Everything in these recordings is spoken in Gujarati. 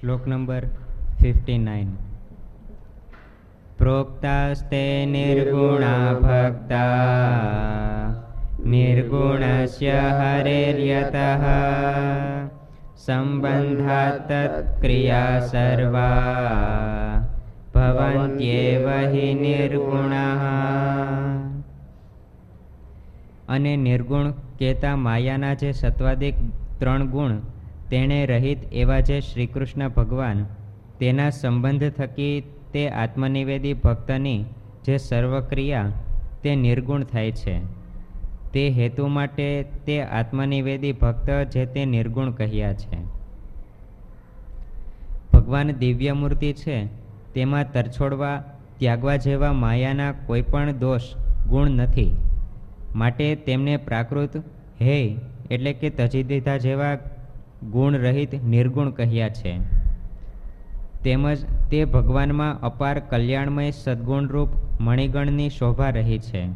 શ્લોક નંબર પ્રોક્તાસ્તે નિર્ગુણા ભક્તા, નિર્ગુણસ્ય હરેર્યત સંબંધા તત્ક્રિયા સર્વા ભવંત્યેવ હિ નિર્ગુણા। અને નિર્ગુણ કહેતા માયાના જે સત્વાધિક ત્રણ ગુણ તેણે રહિત એવા જે શ્રીકૃષ્ણ ભગવાન, તેના સંબંધ થકી તે આત્મનિવેદી ભક્તની જે સર્વક્રિયા, તે નિર્ગુણ થાય છે. તે હેતુ માટે તે આત્મનિવેદી ભક્ત જે તે નિર્ગુણ કહ્યા છે. ભગવાન દિવ્ય મૂર્તિ છે, તેમાં તરછોડવા, ત્યાગવા જેવા માયાના કોઈ પણ દોષ, ગુણ નથી. માટે તેમને પ્રાકૃત, હે, એટલે કે તજી દીધા જેવા ગુણ રહિત નિર્ગુણ કહ્યા છે. તેમજ તે ભગવાનમાં અપાર કલ્યાણમય સદ્ગુણરૂપ મણિગણની શોભા રહી છે,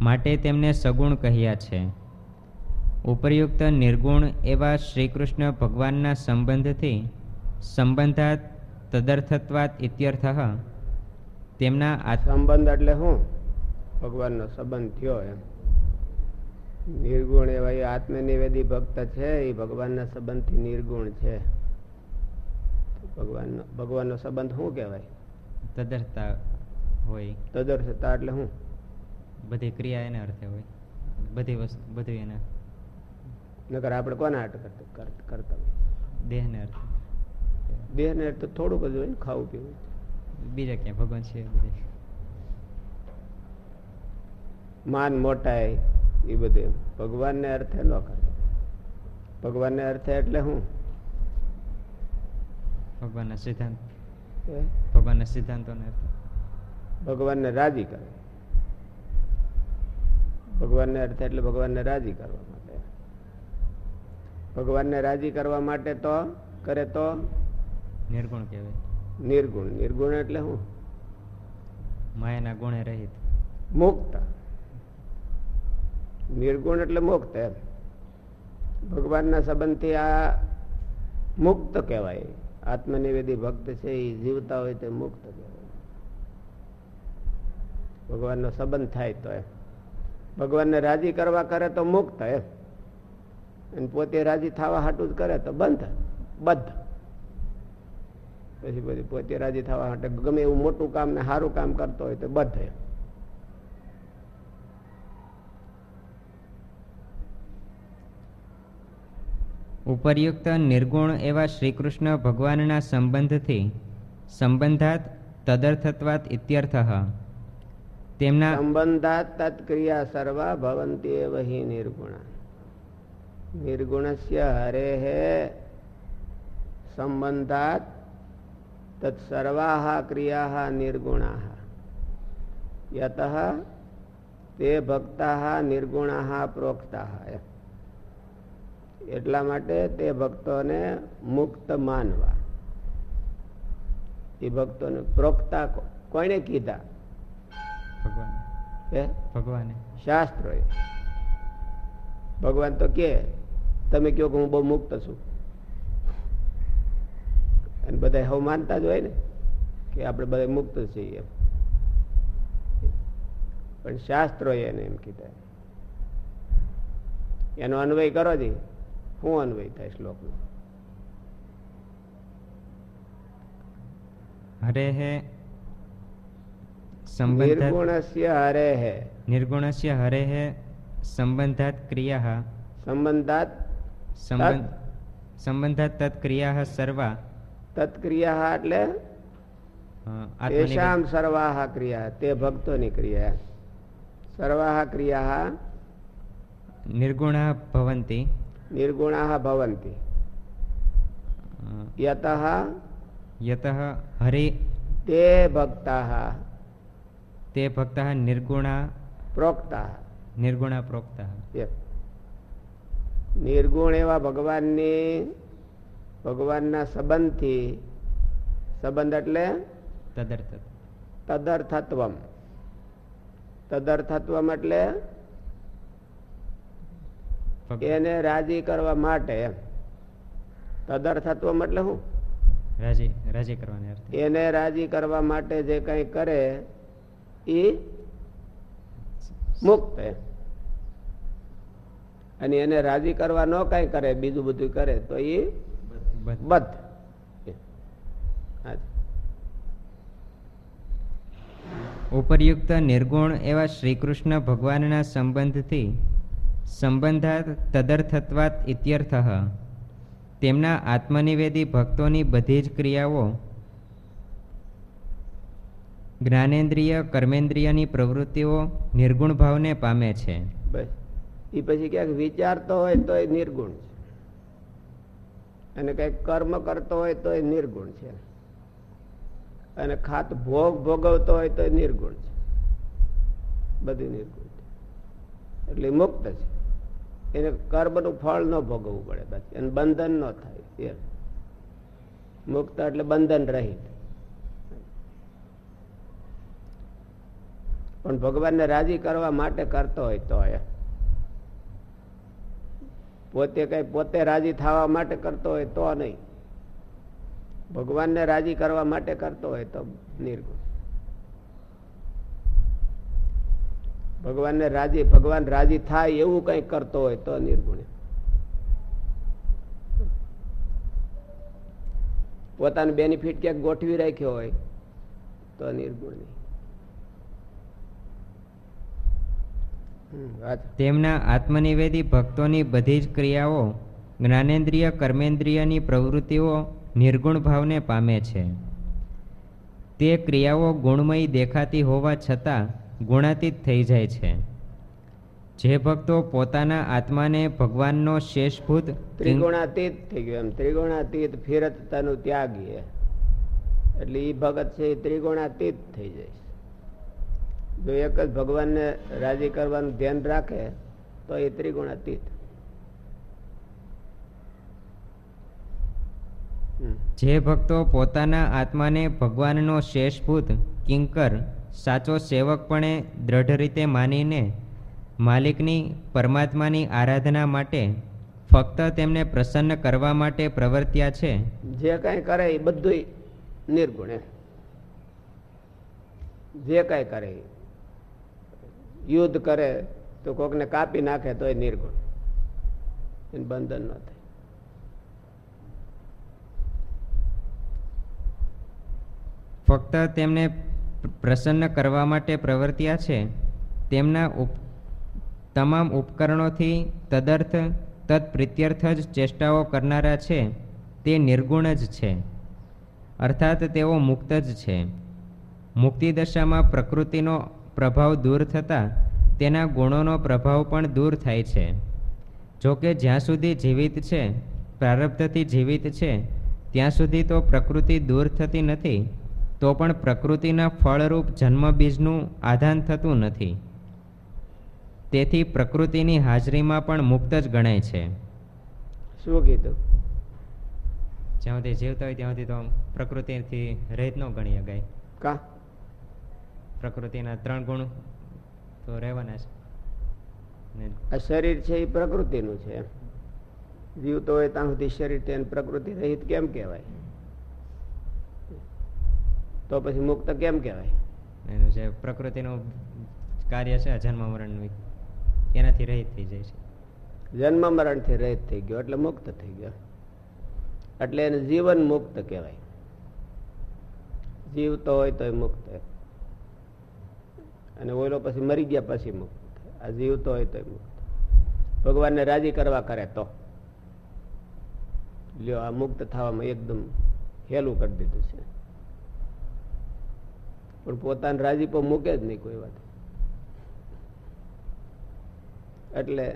માટે તેમને સગુણ કહ્યા છે. ઉપરયુક્ત નિર્ગુણ એવા શ્રીકૃષ્ણ ભગવાનના સંબંધથી સંબંધાત તદર્થત્વાત ઇત્યર્થ તેમના આ સંબંધ એટલે શું ભગવાનનો સંબંધ થયો એમ. નિર્ગુણ એવા એ આત્મનિવેદી ભક્ત છે એ ભગવાનના સંબંધથી નિર્ગુણ છે. ભગવાનનો ભગવાનનો સંબંધ શું કહેવાય? તદર્થતા હોય. તદર્થતા એટલે શું? બધી ક્રિયા એના અર્થે હોય. બધી વસ્તુ બધું એના નકર આપણે કોના અર્થ કરતા કર- કરતા હોય? દેહને અર્થે. દેહને અર્થ થોડુંક જ હોય ને ખાવું પીવું. બીજા ક્યાં? ભગવાન છે બધી. માન મોટાઈ એ બધું ભગવાનને અર્થે ન કરે. ભગવાનને અર્થે એટલે શું ભગવાનના સિદ્ધાંત. ભગવાનના સિદ્ધાંતોને અર્થે. ભગવાનને રાજી કરે. ભગવાનને અર્થે એટલે ભગવાનને રાજી કરવા માટે. ભગવાનને રાજી કરવા માટે તો કરે તો? નિર્ગુણ કહેવાય. નિર્ગુણ. નિર્ગુણ એટલે શું માયાના ગુણે રહિત. મુક્ત. નિર્ગુણ એટલે મુક્ત એમ. ભગવાનના સંબંધથી આ મુક્ત કહેવાય. આત્મનિવેદી ભક્ત છે, એ જીવતા હોય તે મુક્ત કહેવાય. ભગવાનનો સંબંધ થાય તો એમ. ભગવાનને રાજી કરવા કરે તો મુક્ત એમ. અને પોતે રાજી થવા હાટું જ કરે તો બંધ બદ્ધ પછી પછી પોતે રાજી થવા માટે ગમે એવું મોટું કામ ને સારું કામ કરતો હોય તો બધે ઉપરયુક્ત નિર્ગુણ એવા શ્રીકૃષ્ણ ભગવાનના સંબંધથી સંબંધાત તદર્થત્વાત ઇત્યર્થ. તેમના સંબંધાત તત્ક્રિયા સર્વા ભવંતી વહી નિર્ગુણા. નિર્ગુણસ્ય હરેઃ સંબંધાત તત્સર્વાહ ક્રિયા નિર્ગુણા યત તે ભક્તા નિર્ગુણા પ્રોક્તા. એટલા માટે તે ભક્તોને મુક્ત માનવા. એ ભક્તોને પ્રોક્તા કોને કીધા? ભગવાન. ભગવાને. ભગવાન તો કે તમે કહો કે હું બહુ મુક્ત છું. અને બધા હવે માનતા જ હોય ને કે આપણે બધા મુક્ત છીએ પણ શાસ્ત્રો એને એમ કીધા. એનો અન્વય કરો જી. શું અન્વય થાય શ્લોકનો સંબંધાત નિર્ગુણસ્ય હરે હે. નિર્ગુણસ્ય હરેહે સંબંધાત ક્રિયા. સંબંધાત સંબંધાત તત્ક્રિયા સર્વા. તત્ક્રિયા એટલે તેષામ સર્વાહ ક્રિયા તે ભક્તોની ક્રિયા. સર્વાહ ક્રિયા નિર્ગુણા ભવંતી. નિર્ગુણા ભવંતિ યતઃ યતઃ હરિ તે ભક્તા તે ભક્તઃ નિર્ગુણા પ્રોક્તા નિર્ગુણા પ્રોક્તઃ નિર્ગુણ એવા ભગવાનની ભગવાનના સંબંધથી સંબંધ એટલે તદર્થ તદર્થત્વમ તદર્થત્વમ એટલે એને રાજી કરવા માટે એમ તદર્થત્વમ એટલે શું રાજી રાજી કરવાની એને રાજી કરવા માટે જે કંઈ કરે એ મુક્ત. અને એને રાજી કરવા ન કઈ કરે બીજું બધું કરે તો એ બધ- ઉપરયુક્ત નિર્ગુણ એવા શ્રી કૃષ્ણ ભગવાનના સંબંધથી સંબંધાત તદર્થત્વાત ઇત્યર્થ. તેમના આત્મનિવેદી ભક્તોની બધી જ ક્રિયાઓ જ્ઞાનેન્દ્રિય કર્મેન્દ્રિયની પ્રવૃત્તિઓ નિર્ગુણ ભાવને પામે છે. એ પછી ક્યાંક વિચારતો હોય તો એ નિર્ગુણ છે. અને કંઈક કર્મ કરતો હોય તો એ નિર્ગુણ છે. અને ખાત ભોગ ભોગવતો હોય તો એ નિર્ગુણ છે. બધું નિર્ગુણ. એટલે મુક્ત છે. એને કર્મનું ફળ ન ભોગવવું પડે પછી. એને બંધન ન થાય એ મુક્ત એટલે બંધન રહિત. પણ ભગવાનને રાજી કરવા માટે કરતો હોય તો એ પોતે કઈ પોતે રાજી થવા માટે કરતો હોય તો નહીં. ભગવાનને રાજી કરવા માટે કરતો હોય તો નિર્ગુણ. ભગવાનને રાજી ભગવાન રાજી થાય એવું કઈ કરતો હોય તો નિર્ગુણ. પોતાનું બેનિફિટ ક્યાંક ગોઠવી રાખ્યો હોય તો નિર્ગુણ તેમના આત્મનિવેદી ભક્તોની બધી જ ક્રિયાઓ જ્ઞાનેન્દ્રિય, કર્મેન્દ્રિયની પ્રવૃત્તિઓ નિર્ગુણ ભાવને પામે છે. તે ક્રિયાઓ ગુણમય દેખાતી હોવા છતાં ગુણાતીત થઈ જાય છે. જે ભક્તો પોતાના આત્માને ભગવાનનો શેષભૂત ત્રિગુણાતીત થઈ ગયો એમ. ત્રિગુણાતીત ફિરતતાનું ત્યાગી એટલે એ ભગત છે એ ત્રિગુણાતીત થઈ જાય જો એક જ ભગવાનને રાજી કરવાનું ધ્યાન રાખે તો એ ત્રિગુણાતીત. જે ભક્તો પોતાના આત્માને ભગવાનનો શેષભૂત કિંકર સાચો સેવકપણે દ્રઢ રીતે માનીને માલિકની પરમાત્માની આરાધના માટે ફક્ત તેમને પ્રસન્ન કરવા માટે પ્રવર્ત્યા છે. જે કાંઈ કરે એ બધું નિર્ગુણે જે કાંઈ કરે યુદ્ધ કરે તો કોકને કાપી નાખે તો એ નિર્ગુણ. એને બંધન ન થાય. ફક્ત તેમને પ્રસન્ન કરવા માટે પ્રવર્ત્યા છે. તેમના ઉપ, તમામ ઉપકરણોથી તદર્થ, તત્પ્રિત્યર્થ જ ચેષ્ટાઓ કરનારા છે. તે નિર્ગુણ જ છે. અર્થાત તેઓ મુક્ત જ છે. મુક્તિ દશામાં પ્રકૃતિનો પ્રભાવ દૂર થતાં તેના ગુણોનો પ્રભાવ પણ દૂર થાય છે. જોકે જ્યાં સુધી જીવિત છે, પ્રારબ્ધથી જીવિત છે, ત્યાં સુધી તો પ્રકૃતિ દૂર થતી નથી. તો પણ પ્રકૃતિના ફળરૂપ જન્મબીજનું આધાન થતું નથી. તેથી પ્રકૃતિની હાજરીમાં પણ મુક્ત જ ગણાય છે. શું કીધું? જ્યાં સુધી જીવતા હોય ત્યાં સુધી તો પ્રકૃતિથી રહિત ન ગણી શકાય. કા? પ્રકૃતિના ત્રણ ગુણ તો રહેવાના છે. ને આ શરીર છે એ પ્રકૃતિનું છે. જીવતો હોય ત્યાં સુધી શરીર તેને પ્રકૃતિ રહિત કેમ કહેવાય? તો પછી મુક્ત કેમ કહેવાય? એનું જે પ્રકૃતિનું કાર્ય છે જન્મ મરણનું એનાથી રહિત થઈ જાય છે. જન્મ મરણથી રહિત થઈ ગયો એટલે મુક્ત થઈ ગયો. એટલે એને જીવન મુક્ત કહેવાય. જીવતો હોય તો મુક્ત. અને ઓલો પછી મરી ગયા પછી મુક્ત. થાય. આ જીવતો હોય તો મુક્ત. ભગવાનને રાજી કરવા કરે તો. લ્યો આ મુક્ત થવામાં એકદમ હેલું કરી દીધું છે. પણ પોતાને રાજીપો મૂકે જ નહીં કોઈ વાત. એટલે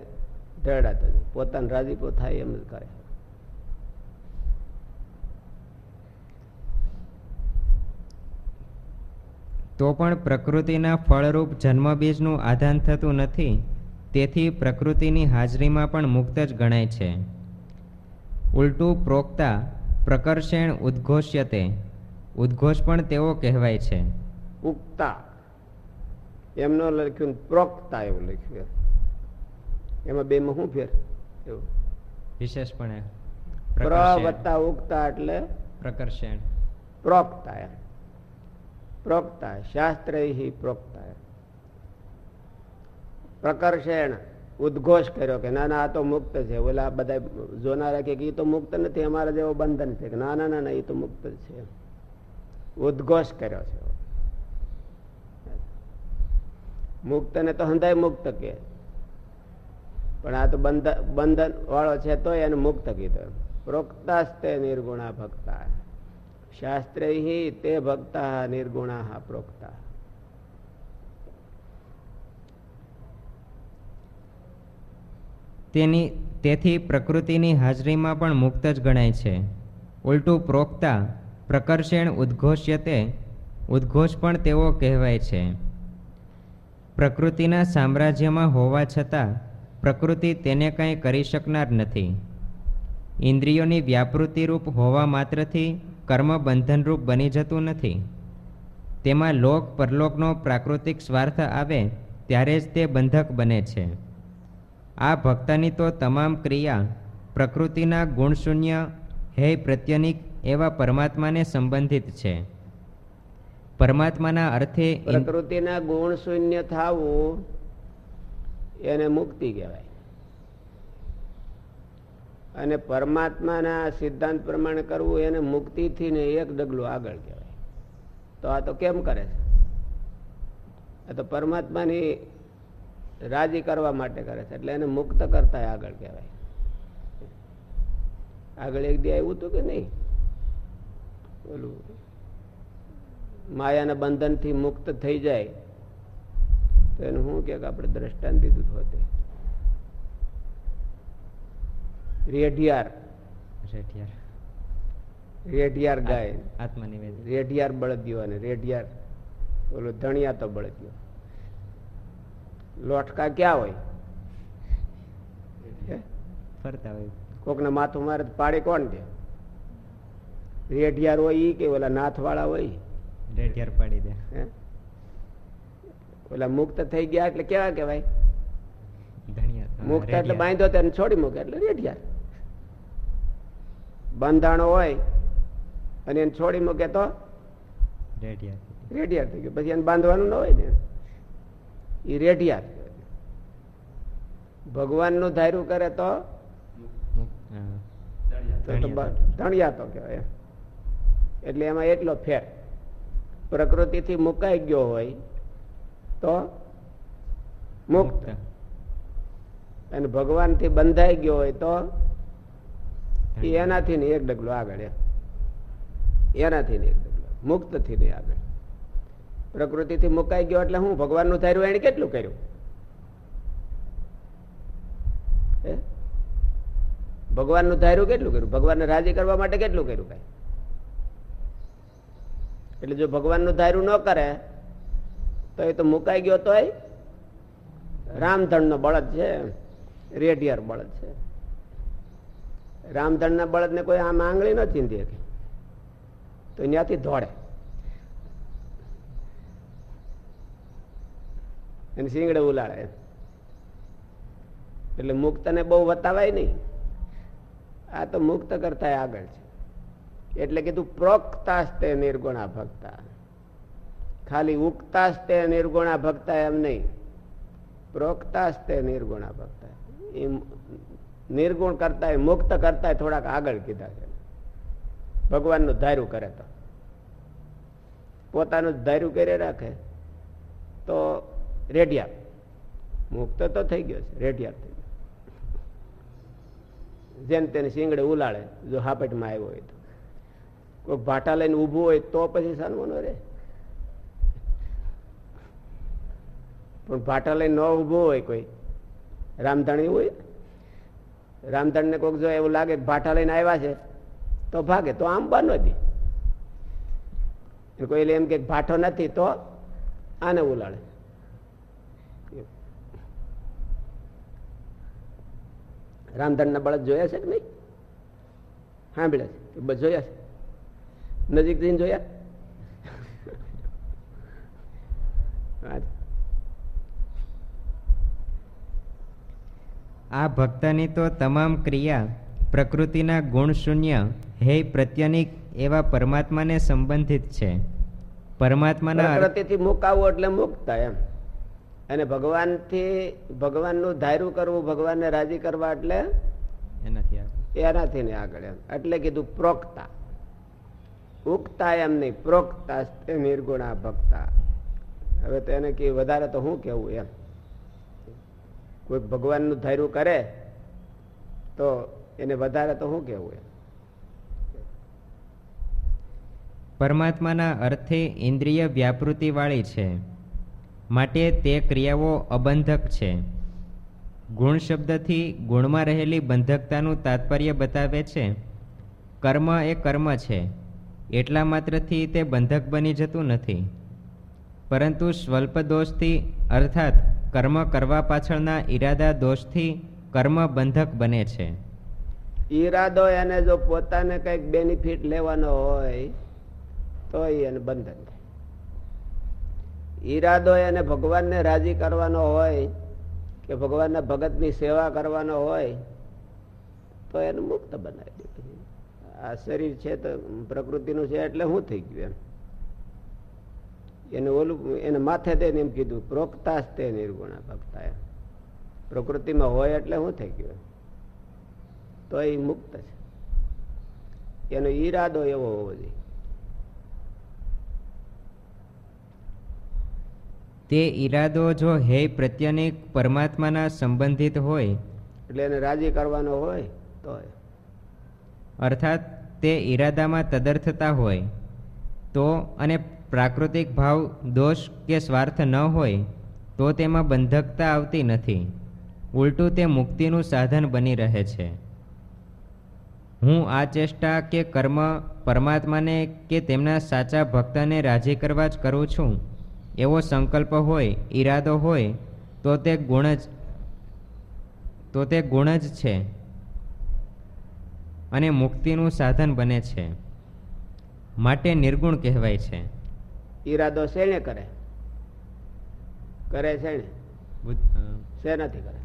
ઢળાતો નહીં. પોતાને રાજીપો થાય એમ જ કરે. તો પણ પ્રકૃતિના ફળરૂપ જન્મબીજનું આધાન થતું નથી, તેથી પ્રકૃતિની હાજરીમાં પણ મુક્ત જ ગણાય છે. ઉલટું પ્રોક્તા પ્રકર્ષેણ ઉદ્ઘોષ્યતે. ઉદ્ઘોષ પણ તેવો કહેવાય છે. ઉગતા. એમનો લખ્યું પ્રોક્તા એવું લખ્યું એમાં. બે માં શું ફેર? એવું. વિશેષપણે પ્ર વત્તા ઉગતા એટલે પ્રકર્ષણ. પ્રોક્તા પ્રોક્તા શાસ્ત્ર પ્રોક્તા પ્રકર્ષણ ઉદ્ઘોષ કર્યો કે ના ના આ તો મુક્ત છે. ઓલા બધા જોનારા કે એ તો મુક્ત નથી અમારા જેવો બંધન છે કે ના ના ના એ તો મુક્ત છે ઉદ્ઘોષ કર્યો છે. મુક્ત ને તો હંધાય મુક્ત કે. પણ આ તો બંધન બંધન વાળો છે તો એને મુક્ત કીધો. પ્રોક્તાસ્તે નિર્ગુણા ભક્તા. શાસ્ત્રે તે ભક્તા નિર્ગુણા પ્રોક્તા. તેની, તેથી પ્રકૃતિની હાજરીમાં પણ મુક્ત જ ગણાય છે. ઉલટું પ્રોક્તા પ્રકર્ષેણ ઉદ્ઘોષ્યતે, ઉદ્ઘોષ પણ તેઓ કહેવાય છે. પ્રકૃતિના સામ્રાજ્યમાં હોવા છતાં પ્રકૃતિ તેને કંઈ કરી શકનાર નથી. ઇન્દ્રિયોની વ્યાપૃતિરૂપ હોવા માત્રથી કર્મ બંધનરૂપ બની જતું નથી. તેમાં લોક પરલોકનો પ્રાકૃતિક સ્વાર્થ આવે ત્યારે જ તે બંધક બને છે. આ ભક્તની તો તમામ ક્રિયા પ્રકૃતિના ગુણશૂન્ય, હે પ્રત્યનિક એવા પરમાત્માને સંબંધિત છે. પરમાત્માના અર્થે પ્રકૃતિના ગુણ શૂન્ય થવું એને મુક્તિ કહેવાય. અને પરમાત્માના સિદ્ધાંત પ્રમાણે કરવું એને મુક્તિથી ને એક ડગલું આગળ કહેવાય. તો આ તો કેમ કરે છે? આ તો પરમાત્માની રાજી કરવા માટે કરે છે, એટલે એને મુક્ત કરતા આગળ કહેવાય. આગળ એક દી આવ્યું હતું કે નહીં? ઓલું માયાના બંધનથી મુક્ત થઈ જાય તો એનું શું કે આપણે દ્રષ્ટાંત દીધું હોતે. રેઢિયાર. રેઢિયાર. રેઢિયાર ગાય. આત્મનિવેદન. રેઢિયાર બળદિયો અને રેઢિયાર. ઓલો ધણિયા તો બળદિયો. લોટકા ક્યાં હોય? ફરતા હોય. કોકને માથું મારે પાડે કોણ દે રેઢિયાર હોય કે ઓલા નાથવાળા હોય? રેઢિયાર પાડી દે. ઓલા મુક્ત થઈ ગયા એટલે કેવા કહેવાય? મુક્ત એટલે બાંધો તેને છોડી મૂકે એટલે રેઢિયાર બંધાણો હોય અને એને છોડી મૂકે તો રેઢિયાર રેઢિયાર થઈ ગયો. પછી એને બાંધવાનું ન હોય ને એ રેઢિયાર ભગવાનનું ધાર્યું કરે તો ધણિયા તો કહેવાય. એટલે એમાં એટલો ફેર. પ્રકૃતિથી મુકાઈ ગયો હોય તો મુક્ત. અને ભગવાનથી બંધાઈ ગયો હોય તો એનાથી નહીં એક ડગલો આગળ એનાથી નહીં એક ડગલો. મુક્તથી નહીં આગળ. પ્રકૃતિથી મુકાઈ ગયો એટલે હું ભગવાનનું ધાર્યું એને કેટલું કર્યું? ભગવાનનું ધાર્યું કેટલું કર્યું? ભગવાનને રાજી કરવા માટે કેટલું કર્યું કઈ? એટલે જો ભગવાનનું ધાર્યું ન કરે, તો એ તો મુકાઈ ગયો તોય રામધણનો બળદ છે રેડિયર બળદ છે. રામધણના બળદને કોઈ આમ આંગળી ન ચીંધી તો ત્યાંથી દોડે. એને શીંગડે ઉલાડે એટલે મુક્તને બહુ વતાવાય નહીં. આ તો મુક્ત કરતા આગળ છે. એટલે કીધું પ્રોક્તાસ્તે નિર્ગુણા ભક્તા. ખાલી ઉગતાસ્તે નિર્ગુણા ભક્તા એમ નહીં. પ્રોક્તાસ્તે નિર્ગુણા ભક્તા. એ નિર્ગુણ કરતા મુક્ત કરતા થોડાક આગળ કીધા છે. ભગવાનનું ધાર્યું કરે તો. પોતાનું ધાર્યું કરી રાખે. તો રેડિયા મુક્ત તો થઈ ગયો છે રેડિયા થઈ ગયો. જેમ તેને શીંગડે ઉલાડે જો હાપેટમાં આવ્યો હોય તો. કોઈ ભાટા લઈને ઊભું હોય તો પછી સાનવાનો રે? પણ ભાટા લઈને ન ઊભું હોય કોઈ. રામધણી હોય? રામધણ ને કોઈક જો એવું લાગે ભાટા લઈને આવ્યા છે, તો ભાગે, તો આમ બનો દે. કોઈ એમ કે ભાઠો નથી, તો આને ઉલાડે રામધણ ના બળદ જોયા છે કે નહીં? સાંભળ્યા છે? જોયા છે? નજીક જઈને જોયા? આ ભક્તની તો તમામ ક્રિયા પ્રકૃતિના ગુણ શૂન્ય હે પ્રત્યનિક એવા પરમાત્માને સંબંધિત છે. પરમાત્માના પ્રકૃતિથી મુકાવવું એટલે મુકતા એમ. અને ભગવાનથી ભગવાનનું ધાર્યું કરવું ભગવાનને રાજી કરવા એટલે એનાથી એનાથી ને આગળ એમ. એટલે કીધું પ્રોક્તા. ઉગતા એમ નહીં, પ્રોક્તા નિર્ગુણા ભક્તા. હવે તો એને કે વધારે તો શું કેવું એમ? કોઈ ભગવાનનું ધૈર્યું કરે તો એને વધારે તો શું કેવું પરમાત્માના અર્થે ઇન્દ્રિય વ્યાપૃતિવાળી છે. માટે તે ક્રિયાઓ અબંધક છે. ગુણ શબ્દથી ગુણમાં રહેલી બંધકતાનું તાત્પર્ય બતાવે છે. કર્મ એ કર્મ છે. એટલા માત્રથી તે બંધક બની જતું નથી. પરંતુ સ્વલ્પ દોષથી, અર્થાત કર્મ કરવા પાછળના ઈરાદા દોષથી, કર્મ બંધક બને છે. ઈરાદો એને જો પોતાને કંઈક બેનિફિટ લેવાનો હોય તો એને બંધન થાય. ઈરાદો એને ભગવાનને રાજી કરવાનો હોય, કે ભગવાનના ભગતની સેવા કરવાનો હોય, તો એને મુક્ત બનાવી દે. પછી. આ શરીર છે તો પ્રકૃતિનું છે એટલે શું થઈ ગયું એમ? એને ઓલું એને માથે દઈને એમ કીધું પ્રોક્તાસ તે નિર્ગુણા ભક્તા એમ. પ્રકૃતિમાં હોય એટલે શું થઈ ગયું? તો એ મુક્ત છે. એનો ઈરાદો એવો હોવો જોઈએ. તે ઈરાદો જો હે પ્રત્યેનિક પરમાત્માના સંબંધિત હોય એટલે એને રાજી કરવાનો હોય તો અર્થાત તે ઈરાદામાં તદર્થતા હોય તો અને પ્રાકૃતિક ભાવ, દોષ કે સ્વાર્થ ન હોય તો તેમાં બંધકતા આવતી નથી. ઉલટું તે મુક્તિનું સાધન બની રહે છે. હું આ ચેષ્ટા કે કર્મ પરમાત્માને કે તેમના સાચા ભક્તને રાજી કરવા જ કરું છું, એવો સંકલ્પ હોય, ઈરાદો હોય, તો તે ગુણ જ, તો તે ગુણ જ છે. અને મુક્તિનું સાધન બને છે. માટે નિર્ગુણ કહેવાય છે. ઈરાદો શેને કરે? કરે છે ને બુદ્ધ- નથી કરે?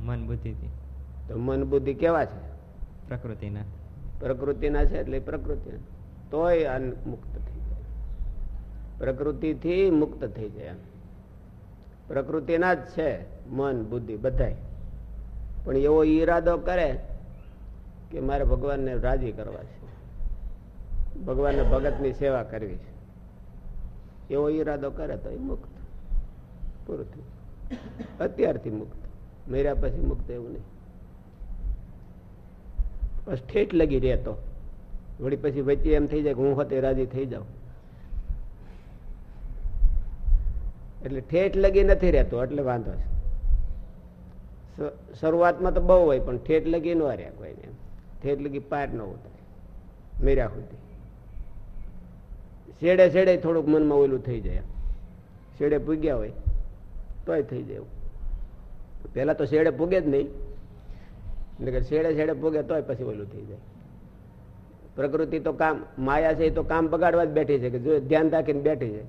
મન બુદ્ધિથી. તો મન બુદ્ધિ કેવા છે? પ્રકૃતિના. પ્રકૃતિના છે એટલે પ્રકૃતિ. તોય મુક્ત થઈ જાય. પ્રકૃતિથી મુક્ત થઈ જાય. પ્રકૃતિના જ છે મન બુદ્ધિ બધાય. પણ એવો ઈરાદો કરે કે મારે ભગવાનને રાજી કરવા છે. ભગવાનને ભગતની સેવા કરવી છે. એવો ઈરાદો કરે તો એ મુક્ત. પૂરું થયું. અત્યારથી મુક્ત. મર્યા પછી મુક્ત એવું નહીં. બસ ઠેઠ લગી રહેતો. વળી પછી વચ્ચે એમ થઈ જાય કે હું હોતે રાજી થઈ જાઉં. એટલે ઠેઠ લગી નથી રહેતો, એટલે વાંધો છે. શરૂઆતમાં તો બહુ હોય, પણ ઠેઠ લગી ન રહ્યા કોઈને એમ. ઠેઠ કે પાર ન ઉતરે. મેર્યા સુધી. શેડે શેડે થોડુંક મનમાં ઓલું થઈ જાય. શેડે પૂગ્યા હોય, તોય થઈ જાય. પહેલા તો શેડે પૂગે જ નહીં. એટલે કે શેડે શેડે પૂગે તોય પછી ઓલું થઈ જાય. પ્રકૃતિ તો કામ, માયા છે એ તો કામ બગાડવા જ બેઠી છે, કે જો ધ્યાન રાખીને બેઠી છે,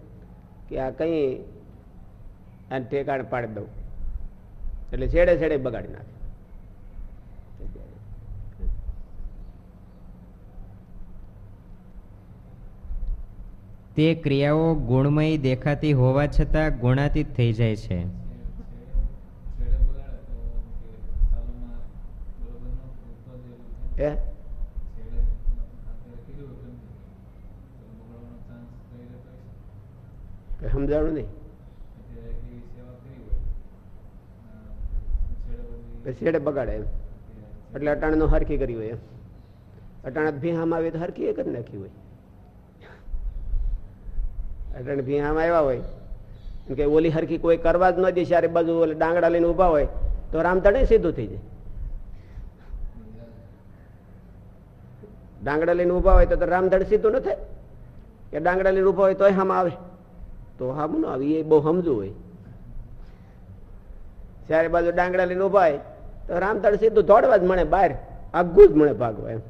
કે આ કંઈ આને ઠેકાણ પાડી દઉં. એટલે છેડે છેડે બગાડી નાખે. તે ક્રિયાઓ ગુણમય દેખાતી હોવા છતાં ગુણાતીત થઈ જાય છે. એ સમજાણું નહીં? શેડે બગાડે એમ? એટલે અટાણનો હરખી કરી હોય એમ? અટાણે ભીહામાં આવે તો હરખી એ કરી નાખી હોય. અટાણે ભીહામાં આવ્યા હોય. કે ઓલી હરખી કોઈ કરવા જ ન દે ચારે બાજુ ઓલે ડાંગડા લઈને ઊભા હોય, તો રામતણે સીધું થઈ જાય. ડાંગડા લઈને ઊભા હોય તો રામધડ સીધું ન થાય. કે ડાંગડા લઈને ઊભા હોય તોય હામ આવે. તો હામ ન આવે, એ બહુ સમજવું હોય. ચારે બાજુ ડાંગડા લઈને ઊભા હોય, તો રામધડ સીધું દોડવા જ મળે, બહાર આગું જ મળે ભાગવા એમ.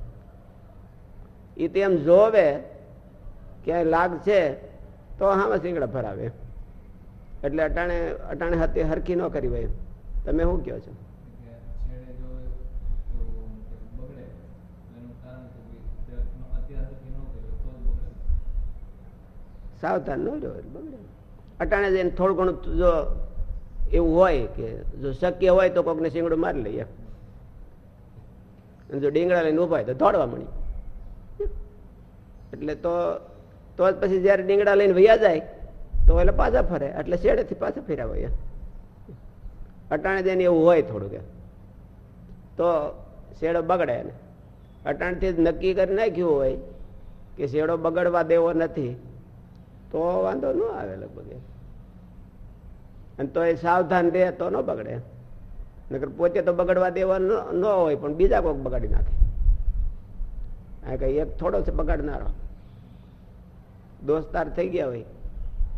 એ તો એમ જોવે, ક્યાંય લાગ છે તો હામાં શીંગડા ભરાવે. એટલે અટાણે અટાણે હાથે હરકી ન કરી હોય. તમે શું કહો છો? સાવધાન ન રહ્યો બગડે. અટાણે જઈને થોડું ઘણું જો એવું હોય કે જો શક્ય હોય તો કોકને શીંગડું મારી લઈએ. અને જો ડીંગડા લઈને ઊભા હોય તો દોડવા મળી. એટલે તો તો જ પછી જયારે ડીંગડા લઈને વૈયા જાય, તો એટલે પાછા ફરે. એટલે શેડેથી પાછા ફેર્યા હોય અટાણે જઈને એવું હોય થોડુંક તો શેડો બગડે ને અટાણથી જ નક્કી કરી નાખ્યું હોય કે શેડો બગડવા દેવો નથી, તો વાંધો ન આવે લગભગ અને તો એ સાવધાન રહે તો ન બગડે નકર પોતે તો બગડવા દેવા ન હોય, પણ બીજા કોઈક બગાડી નાખે. આ કઈ એક થોડો છે બગાડનારો. દોસ્તાર થઈ ગયા હોય,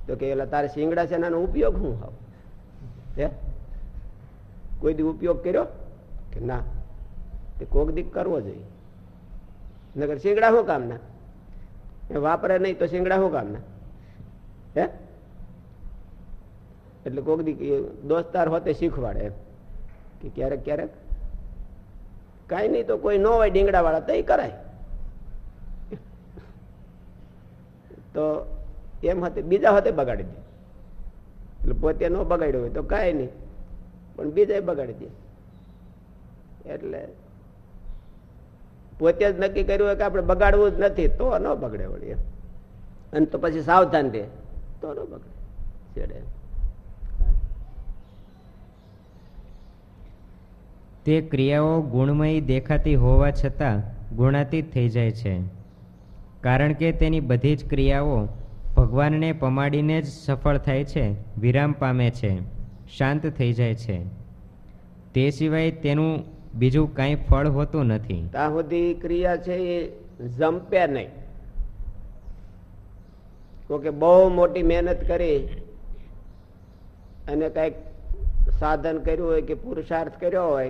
તો કે એલા, તારે શિંગડા છે એનો ઉપયોગ શું હાવ? હે? કોઈ દી ઉપયોગ કર્યો? કે ના. તે કોક દીક કરવો જોઈએ. નગર શિંગડા શું કામના? એ વાપરે નહીં તો શિંગડા શું કામના? હે? એટલે કોક દી દોસ્તાર હોતે શીખવાડે એમ. કે ક્યારેક ક્યારેક? કાંઈ નહીં તો કોઈ ન હોય ડીંગડા વાળા તો કરાય. તો એમ હતે બીજા હતે બગાડી દે. એટલે પોતે ન બગાડ્યો હોય તો કાંઈ નહીં, પણ બીજા બગાડી દે. એટલે પોતે જ નક્કી કર્યું હોય કે આપણે બગાડવું જ નથી, તો ન બગડે વળી. અને તો પછી સાવધાન રહે, તો ન બગડે. છેડે. તે ક્રિયાઓ ગુણમય દેખાતી હોવા છતાં ગુણાતીત થઈ જાય છે. કારણ કે તેની બધી જ ક્રિયાઓ ભગવાનને પમાડીને જ સફળ થાય છે, વિરામ પામે છે, શાંત થઈ જાય છે. તે સિવાય તેનું બીજું કાંઈ ફળ હોતું નથી. ત્યાં સુધી ક્રિયા છે એ જંપે નહીં. કોકે બહુ મોટી મહેનત કરી અને કંઈક સાધન કર્યું હોય કે પુરુષાર્થ કર્યો હોય,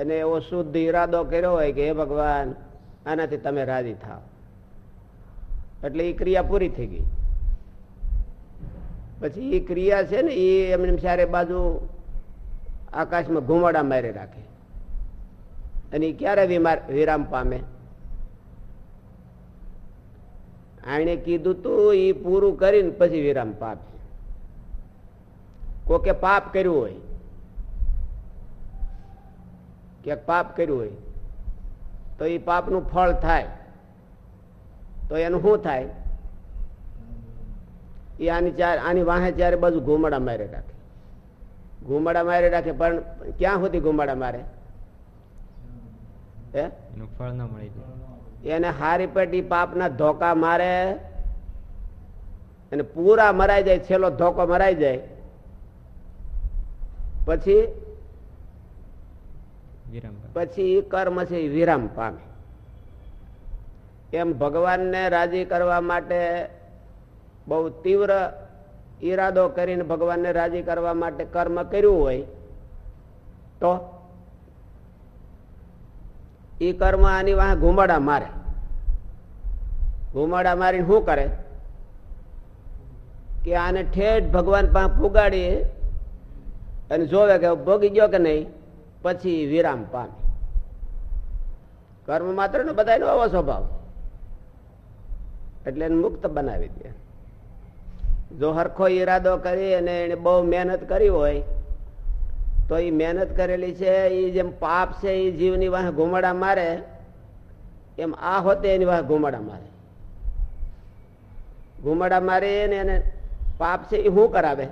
અને એવો શુદ્ધ ઈરાદો કર્યો હોય કે, હે ભગવાન, આનાથી તમે રાજી થાવ એટલે એ ક્રિયા પૂરી થઈ ગઈ. પછી એ ક્રિયા છે ને એ એમને ચારે બાજુ આકાશમાં ઘુમાડા મારે રાખે. અને એ ક્યારે વિરામ પામે? આણે કીધું તું એ પૂરું કરીને પછી વિરામ પામે કોકે પાપ કર્યું હોય, ક્યાંક પાપ કર્યું હોય, તો એ પાપનું ફળ થાય. તો એનું શું થાય? એ આની ચાર આની વાહે ચારે બાજુ ઘુમડા મારે રાખે. ઘુમાડા મારે રાખે પણ ક્યાં સુધી ઘુમાડા મારે? એનું હારી પેટી પાપના ધોકા મારે અને પૂરા મરાઈ જાય છેલ્લો ધોકો મરાઈ જાય. પછી પછી એ કર્મ છે વિરામ પામે. એમ ભગવાનને રાજી કરવા માટે બહુ તીવ્ર ઈરાદો કરીને ભગવાનને રાજી કરવા માટે કર્મ કર્યું હોય, તો એ કર્મ આની વાહ ઘુમાડા મારે. ઘુમાડા મારીને શું કરે? કે આને ઠેઠ ભગવાન પાસે પુગાડી અને જોવે કે ભોગી ગયો કે નહીં, પછી વિરામ પામે. કર્મ માત્ર ને બધાનો આવો સ્વભાવ. એટલે એને મુક્ત બનાવી દે. જો હરખો ઈરાદો કરી અને એને બહુ મહેનત કરી હોય, તો એ મહેનત કરેલી છે એ જેમ પાપ છે એ જીવની વાહે ઘુમાડા મારે, એમ આ હોતે એની વાહે ઘુમાડા મારે. ઘુમાડા મારે ને એને પાપ છે એ શું કરાવે?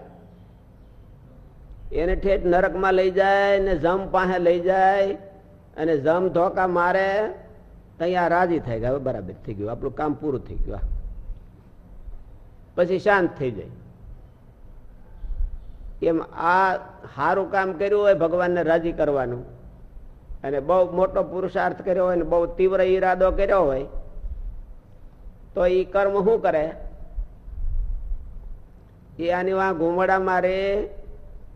એને ઠેઠ નરકમાં લઈ જાય ને જમ પાસે લઈ જાય અને જમ ધોકા મારે ત્યાં રાજી થઈ ગયા, હવે બરાબર થઈ ગયું, આપણું કામ પૂરું થઈ ગયું પછી શાંત થઈ જાય. એમ આ સારું કામ કર્યું હોય, ભગવાનને રાજી કરવાનું. અને બહુ મોટો પુરુષાર્થ કર્યો હોય ને બહુ તીવ્ર ઈરાદો કર્યો હોય, તો એ કર્મ શું કરે? એ આની વાં ઘુમડા મારે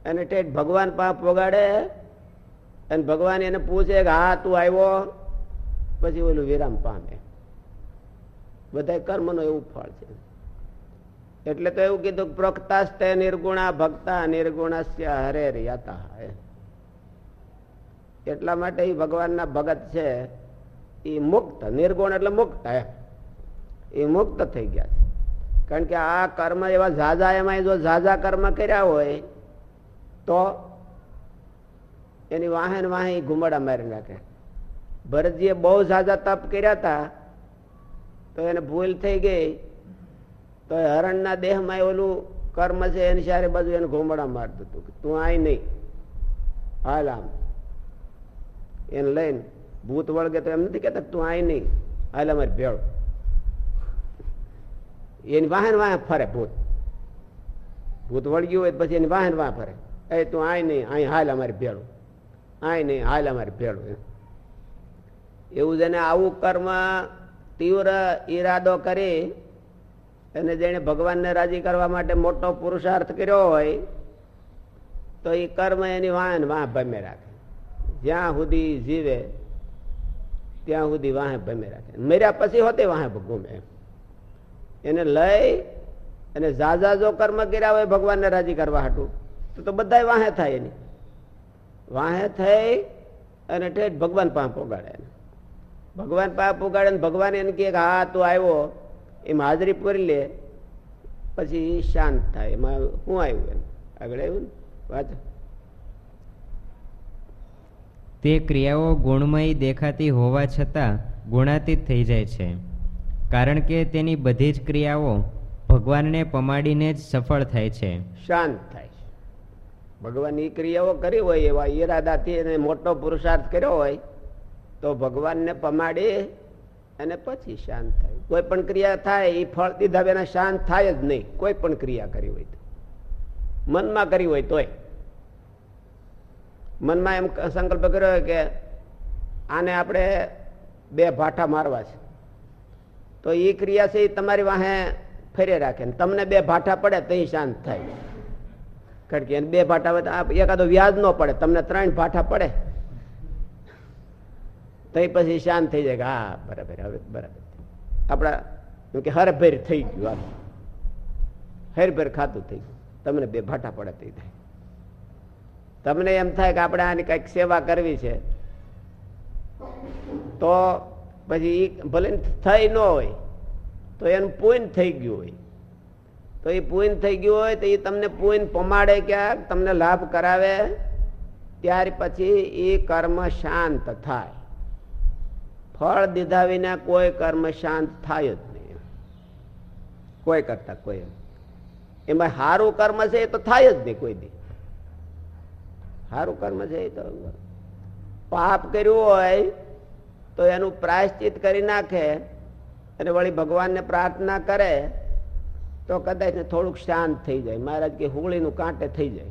અને ઠેઠ ભગવાન પાપ વગાડે અને ભગવાન એને પૂછે કે, હા, તું આવ્યો? પછી ઓલું વિરામ પામે. બધા કર્મનો એવું ફળ છે. એટલે તો એવું કીધું પ્રોક્તાસ્તે નિર્ગુણા ભક્તા નિર્ગુણસ્ય હરે રિયાતા. એટલા માટે એ ભગવાનના ભગત છે એ મુક્ત, નિર્ગુણ એટલે મુક્ત એ મુક્ત થઈ ગયા છે. કારણ કે આ કર્મ એવા ઝાઝા એમાં જો ઝાઝા કર્મ કર્યા હોય, તો એની વાહન વાહે ઘુમડા મારી નાખે. ભરતજીએ બહુ ઝાઝા તપ કર્યા હતા, તો એને ભૂલ થઈ ગઈ. તો હરણના દેહમાં ઓલું કર્મ છે, એની સારે બાજુ એને ઘોમડા મારતું હતું તું આય નહીં. હાલ આમ. એને લઈને ભૂત વળગે તો એમ નથી કેતા તું આય નહીં. હાલ અમારે ભેળ. એની વાહન વાહન ફરે ભૂત. ભૂત વળગ્યું હોય પછી એની વાહન વાહ ફરે. એ તું આય નહીં અહીં હાલ અમારે ભેળું. આય નહીં, હાલ અમારે ભેળું એમ. એવું જેને આવું કર્મ તીવ્ર ઈરાદો કરી અને જેને ભગવાનને રાજી કરવા માટે મોટો પુરુષાર્થ કર્યો હોય, તો એ કર્મ એની વાહન વાહ ભમે રાખે. જ્યાં સુધી જીવે, ત્યાં સુધી વાહે ભમે રાખે. મર્યા પછી હોતે વાહે ઘૂમે એને લઈ અને ઝાઝા જો કર્મ કર્યા હોય ભગવાનને રાજી કરવા હાટું, તો તો બધા વાહે થાય એની. વાહે થઈ અને ઠેઠ ભગવાન પાસે પોગાડે એને. ભગવાન પાપ ઉગાડે ને ભગવાન એને કહે હા તું આવ્યો. એમ હાજરી પૂરી લે. પછી શાંત થાય. એમાં શું આવ્યું એમ? આગળ આવ્યું ને? વાત? તે ક્રિયાઓ ગુણમય દેખાતી હોવા છતાં ગુણાતીત થઈ જાય છે. કારણ કે તેની બધી જ ક્રિયાઓ ભગવાનને પમાડીને જ સફળ થાય છે. શાંત થાય છે. ભગવાન એ ક્રિયાઓ કરી હોય એવા ઈરાદાથી એને મોટો પુરુષાર્થ કર્યો હોય તો ભગવાનને પમાડી અને પછી શાંત થાય. કોઈ પણ ક્રિયા થાય એ ફળ દીધા વિના શાંત થાય જ નહીં. કોઈ પણ ક્રિયા કરી હોય મનમાં કરી હોય તોય. મનમાં એમ સંકલ્પ કર્યો કે આને આપણે બે ભાઠા મારવા છે. તો એ ક્રિયા છે એ તમારી વાહે ફેરે રાખે ને તમને બે ભાઠા પડે તો શાંત થાય. કારણ કે બે ભાઠા એકાદો વ્યાજ ન પડે, તમને ત્રણ ભાઠા પડે. તો પછી શાંત થઈ જાય કે હા, બરાબર, હવે બરાબર. આપણા કે હરભેર થઈ ગયું આમ. હેરભેર ખાતું થઈ ગયું. તમને બે ભાટા પડે થઈ થાય. તમને એમ થાય કે આપણે આની કંઈક સેવા કરવી છે. તો પછી એ ભલે થઈ ન હોય, તો એનું પૂન થઈ ગયું હોય. તો એ પૂન થઈ ગયું હોય તો એ તમને પૂન પમાડે ક્યાંક તમને લાભ કરાવે. ત્યાર પછી એ કર્મ શાંત થાય. ફળ દીધા વિના કોઈ કર્મ શાંત થાય જ નહીં. કોઈ કરતા કોઈ એમાં સારું કર્મ છે એ તો થાય જ નહીં કોઈ દી. સારું કર્મ છે એ તો પાપ કર્યું હોય તો એનું પ્રાયશ્ચિત કરી નાખે અને વળી ભગવાનને પ્રાર્થના કરે તો કદાચ થોડુંક શાંત થઈ જાય. મહારાજ કે હોળીનું કાંટે થઈ જાય.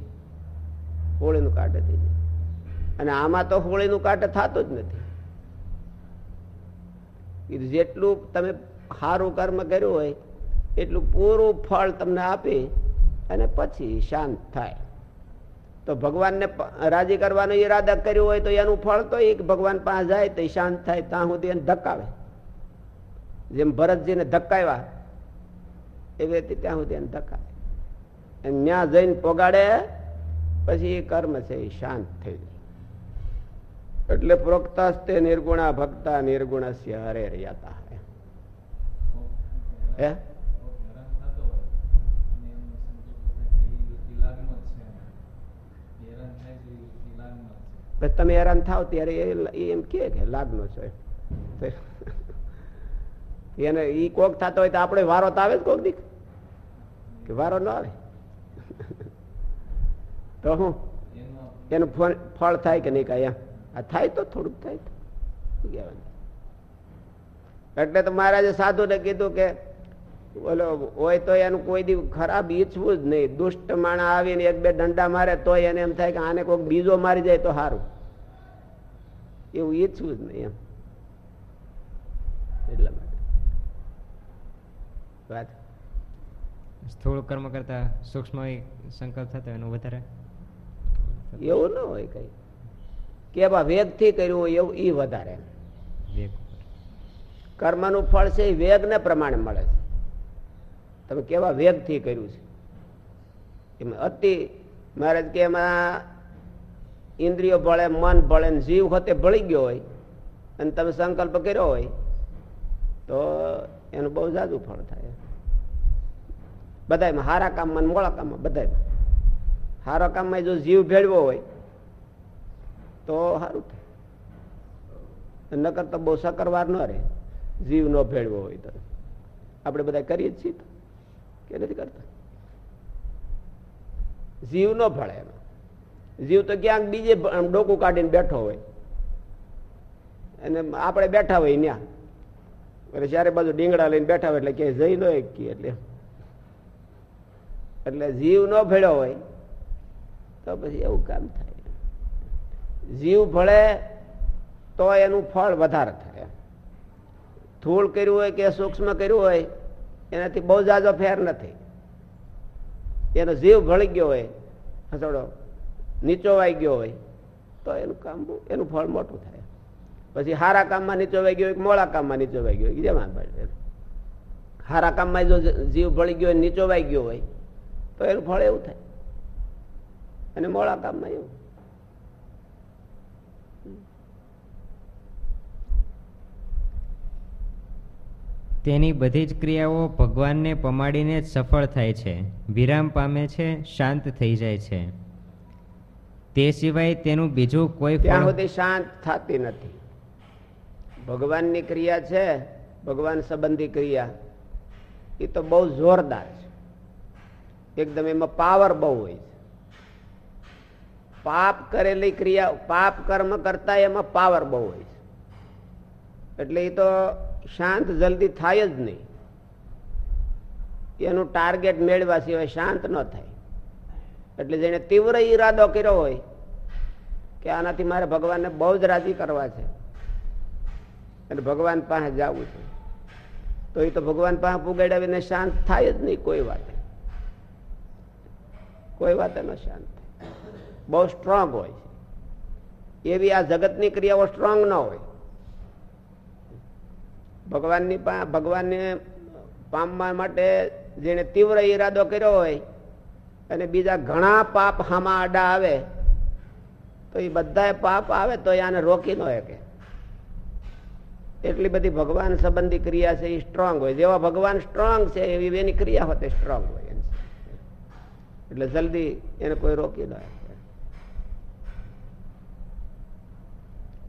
હોળીનું કાંટે થઈ જાય. અને આમાં તો હોળીનું કાંટે થતું જ નથી. જેટલું તમે સારું કર્મ કર્યું હોય, એટલું પૂરું ફળ તમને આપી અને પછી શાંત થાય. તો ભગવાનને રાજી કરવાનો ઈરાદા કર્યો હોય તો એનું ફળ તો એ ભગવાન પાસે જાય તો શાંત થાય, ત્યાં સુધી એને ધક્કાવે. જેમ ભરતજીને ધક્કાવ્યા એવી રીતે ત્યાં સુધી એને ધક્કાવે. ત્યાં જઈને પોગાડે, પછી એ કર્મ છે એ શાંત થઈ જાય. એટલે પ્રોક્તાસ્તે નિર્ગુણા, ભક્તા નિર્ગુણસ્ય હરે રહ્યા હે. પછી તમે હેરાન થાવ ત્યારે એ- એ એમ કે કે લાગનો છો. એને ઈ કોક થતો હોય તો આપણે વારો તો આવે જ કોક દીક. કે વારો ન આવે. તો હું? એનું ફળ થાય કે નહીં કાંઈ એમ? આ થાય તો થોડુંક થાય તો? એટલે તો મહારાજે સાધુને કીધું કે બોલો હોય તો એનું કોઈ દી ખરાબ ઈચ્છવું જ નહીં. દુષ્ટ માણા આવીને એક બે દંડા મારે તોય એને એમ થાય કે આને કોઈક બીજો મારી જાય તો સારું એવું ઈચ્છવું જ નહીં એમ. એટલા માટે. વાત? સ્થૂળ કર્મ કરતા સૂક્ષ્મ સંકલ્પ થતો એનું વધારે. એવું ન હોય કઈ. કેવા વેગથી કર્યું હોય એવું ઈ વધારે. કર્મનું ફળ છે એ વેગને પ્રમાણે મળે છે. તમે કેવા વેગથી કર્યું છે? એમાં અતિ મહારાજ કે એમાં ઇન્દ્રિયો ભળે મન ભળે ને જીવ હોતે ભળી ગયો હોય અને તમે સંકલ્પ કર્યો હોય તો એનું બહુ જાજુ ફળ થાય. બધામાં હારા કામમાં મોળા કામમાં બધામાં હારા કામમાં જો જીવ ભેળવો હોય તો સારું થાય. નકર તો બહુ સકરવાર ન રહે. જીવ ન ભેળવો હોય તો. આપણે બધા કરીએ જ છીએ કે નથી કરતા? જીવ ન ભળે એમાં. જીવ તો ક્યાંક બીજે ડોકું કાઢીને બેઠો હોય. અને આપણે બેઠા હોય ત્યાં એટલે ચારે બાજુ ડીંગડા લઈને બેઠા હોય એટલે ક્યાંય જઈ ન શકીએ એટલે. એટલે જીવ ન ભેળ્યો હોય તો પછી એવું કામ થાય. જીવ ભળે તો એનું ફળ વધારે થાય. ધૂળ કર્યું હોય કે સૂક્ષ્મ કર્યું હોય, એનાથી બહુ જાજો ફેર નથી. એનો જીવ ભળી ગયો હોય, હસડો, નીચોવાઈ ગયો હોય, તો એનું કામ એનું ફળ મોટું થાય. પછી હારા કામમાં નીચોવાઈ ગયો હોય કે મોળા કામમાં નીચોવાઈ ગયો હોય જેમાં હારા કામમાં જો જીવ ભળી ગયો હોય, નીચોવાઈ ગયો હોય, તો એનું ફળ એવું થાય. અને મોળા કામમાં એવું. તેની બધી જ ક્રિયાઓ ભગવાનને પમાડીને જ સફળ થાય છે. વિરામ પામે છે શાંત થઈ જાય છે. તે સિવાય તેનું બીજું કોઈ ત્યાં સુધી શાંત થતી નથી. ભગવાનની ક્રિયા છે ભગવાન સંબંધી ક્રિયા. એ તો બહુ જોરદાર છે. એકદમ એમાં પાવર બહુ હોય છે. પાપ કરેલી ક્રિયા પાપ કર્મ કરતા એમાં પાવર બહુ હોય છે. એટલે એ તો શાંત જલ્દી થાય જ નહીં. એનું ટાર્ગેટ મેળવા સિવાય શાંત ન થાય. એટલે જેને તીવ્ર ઈરાદો કર્યો હોય કે આનાથી મારે ભગવાનને બહુ જ રાજી કરવા છે. અને ભગવાન પાસે જવું છે. તો એ તો ભગવાન પાસે પુગાડાવીને શાંત થાય જ નહીં કોઈ વાત. કોઈ વાત ન શાંત બહુ સ્ટ્રોંગ હોય એવી આ જગતની ક્રિયાઓ સ્ટ્રોંગ ન હોય. ભગવાનની ભગવાનને પામવા માટે જેને તીવ્ર ઈરાદો કર્યો હોય અને બીજા ઘણા પાપ હામાં આડા આવે, તો એ બધા પાપ આવે તો આને રોકી ન શકે. એટલી બધી ભગવાન સંબંધી ક્રિયા છે, એ સ્ટ્રોંગ હોય. જેવા ભગવાન સ્ટ્રોંગ છે, એવી એની ક્રિયા હોતે સ્ટ્રોંગ હોય. એટલે જલ્દી એને કોઈ રોકી ન શકે.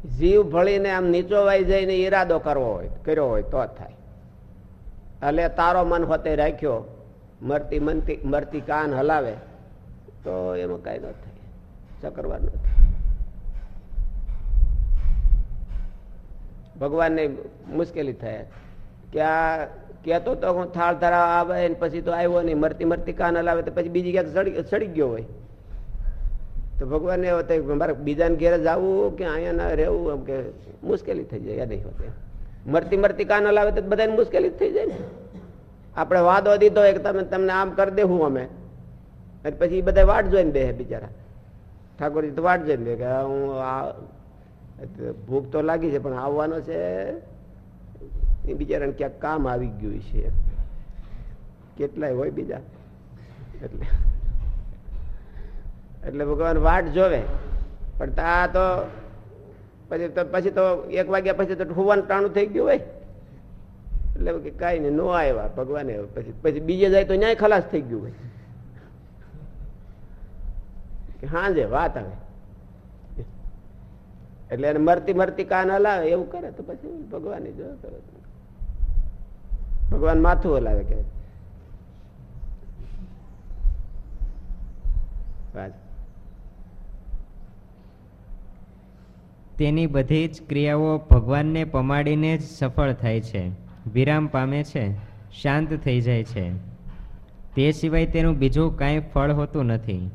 જીવ ભળીને આમ નીચોવાઈ જઈને ઈરાદો કરવો હોય, કર્યો હોય તો થાય. એટલે તારો મન હોતે રાખ્યો, મરતી મનતી, મરતી કાન હલાવે, તો એમાં કઈ ન થાય. ચક્રવાર ન ભગવાનને મુશ્કેલી થાય. કે આ કહેતો તો હું થાળ ધરાવ આવે પછી તો આવ્યો નહીં, મરતી મરતી કાન હલાવે તો પછી બીજી ક્યાંક સડી સડી ગયો હોય. તો ભગવાનને મારે બીજાને ઘેરે જવું કે અહીંયા ના રહેવું એમ કે મુશ્કેલી થઈ જાય નહીં હોતે મરતી મરતી કાન હલાવે તો બધાને મુશ્કેલી થઈ જાય ને. આપણે વાદો દીધો એક તમે તમને આમ કરી દેવું અમે. પછી બધા વાટ જોઈને બે બિચારા. ઠાકોરજી તો વાટ જોઈને બે કે હું આ ભૂખ તો લાગી છે, પણ આવવાનો છે. એ બિચારાને ક્યાંક કામ આવી ગયું છે. કેટલાય હોય બીજા એટલે એટલે ભગવાન વાટ જોવે. પણ તા તો પછી તો પછી તો એક વાગ્યા પછી તો હોવાનું ટાણું થઈ ગયું હોય. એટલે કે કાંઈ નહીં, નો આવ્યા ભગવાને. પછી પછી બીજે જાય તો ન્યાય ખલાસ થઈ ગયું હોય. કે હાંજે વાત આવે. એટલે એને મરતી મરતી કાન હલાવે, એવું કરે તો પછી ભગવાન જો ભગવાન માથું હલાવે કે. વાત. તેની બધી જ ક્રિયાઓ ભગવાનને પમાડીને જ સફળ થાય છે. વિરામ પામે છે શાંત થઈ જાય છે. તે સિવાય તેનું બીજું કાંઈ ફળ હોતું નથી.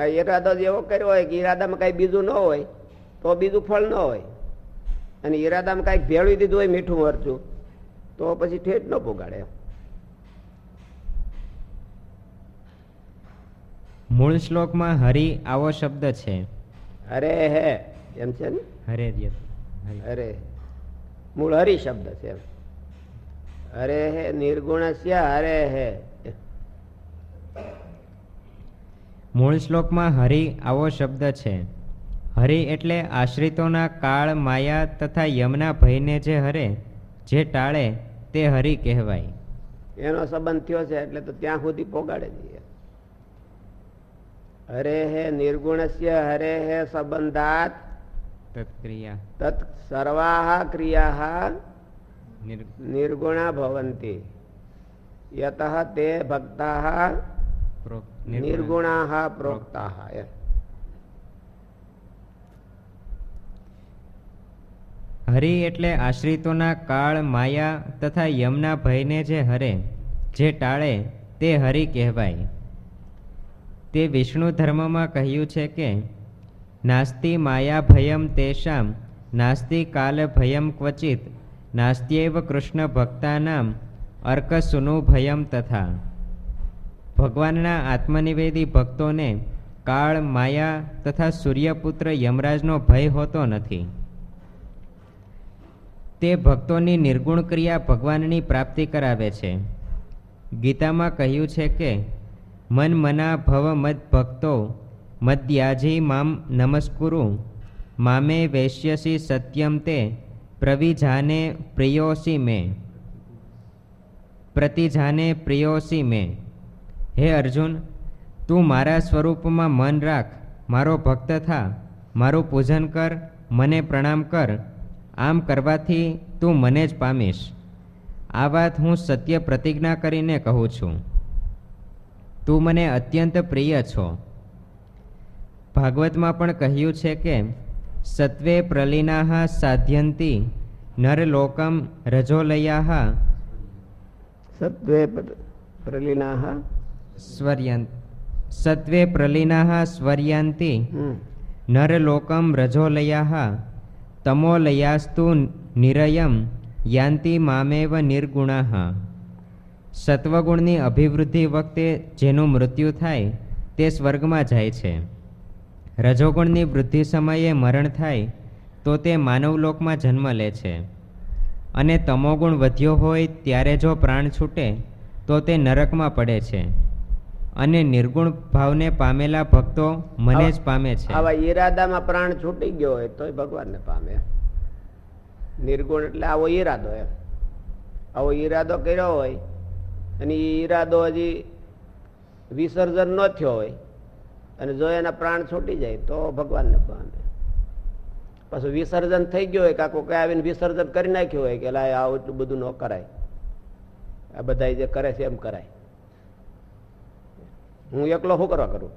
આ ઈરાદો જેવો કર્યો હોય કે ઈરાદામાં કાંઈ બીજું ન હોય તો બીજું ફળ ન હોય. અને ઈરાદામાં કાંઈક ભેળવી દીધું હોય મીઠું મરચું તો પછી ઠેઠ ન પોગાડે મૂળ શ્લોકમાં હરિ આવો શબ્દ છે. અરે હે. એમ છે ને? હરે અરે. મૂળ હરિ શબ્દ છે એમ. અરે હે નિર્ગુણ હરે હે. મૂળ શ્લોકમાં હરિ આવો શબ્દ છે. હરિ એટલે આશ્રિતોના કાળ માયા તથા યમના ભયને જે હરે જે ટાળે તે હરિ કહેવાય. એનો સંબંધ થયો છે એટલે તો ત્યાં સુધી પોગાડે જઈએ. હરે હે નિર્ગુણસ્ય હરે હે સંબંધાત તત્ક્રિયા તત સર્વાહ ક્રિયા નિર્ગુણા ભવંતી યતઃ તે ભક્તા નિર્ગુણા પ્રોક્તા હરિ એટલે આશ્રિતોના કાળ માયા તથા યમના ભયને જે હરે જે ટાળે તે હરિ કહેવાય. તે વિષ્ણુ ધર્મમાં કહ્યું છે કે નાસ્તિ માયા ભયમ તેષામ નાસ્તિ કાલ ભયમ ક્વચિત નાસ્ત્યૈવ કૃષ્ણ ભક્તાનામ અર્કસુનુ ભયમ તથા ભગવાનના આત્મનિવેદી ભક્તોને કાળ, માયા તથા સૂર્યપુત્ર યમરાજનો ભય હોતો નથી. તે ભક્તોની નિર્ગુણ ક્રિયા ભગવાનની પ્રાપ્તિ કરાવે છે. ગીતામાં કહ્યું છે કે, મન મના ભવ મદ ભક્તો મદ્યાજી મામ નમસ્કુરુ. મામે વૈશ્યસી સત્યમ તે, પ્રવિજાને પ્રિયોસી મે. પ્રતિજાને પ્રિયોસી મે. હે અર્જુન, તું મારા સ્વરૂપમાં મન રાખ, મારો ભક્ત થા, મારું પૂજન કર, મને પ્રણામ કર. આમ કરવાથી તું મને જ પામીશ. આ વાત હું સત્ય પ્રતિજ્ઞા કરીને કહું છું. તું મને અત્યંત પ્રિય છો. ભાગવતમાં પણ કહ્યું છે કે સત્વે પ્રલીનાહ સાધ્યંતી નરલોકમ રજોલયા સત્વે પ્ર- પ્રલીનાહ? સ્વર્યંત સત્વે પ્રલીનાહ સ્વર્યાંતિ નરલોકમ રજોલયા તમોલયાસ્તુ નિરયમ યાંતિ મામેવ નિર્ગુણા સત્વગુણની અભિવૃદ્ધિ વખતે જેનું મૃત્યુ થાય તે સ્વર્ગમાં જાય છે. રજોગુણની વૃદ્ધિ સમયે મરણ થાય તો તે માનવલોકમાં જન્મ લે છે. અને તમોગુણ વધ્યો હોય ત્યારે જો પ્રાણ છૂટે તો તે નરકમાં પડે છે. અને નિર્ગુણ ભાવને પામેલા ભક્તો મને જ પામે છે. આવા ઈરાદામાં પ્રાણ છૂટી ગયો હોય તોય ભગવાનને પામે. નિર્ગુણ એટલે આવો ઈરાદો એમ. આવો ઈરાદો કર્યો હોય અને એ ઈરાદો હજી વિસર્જન ન થયો હોય અને જો એના પ્રાણ છૂટી જાય તો ભગવાનને પામે પાછું વિસર્જન થઈ ગયું હોય કાકો કઈ આવીને વિસર્જન કરી નાખ્યું હોય કે લાય આવું એટલું બધું ન કરાય. આ બધા જે કરે છે એમ કરાય. હું એકલો શું કરવા કરું?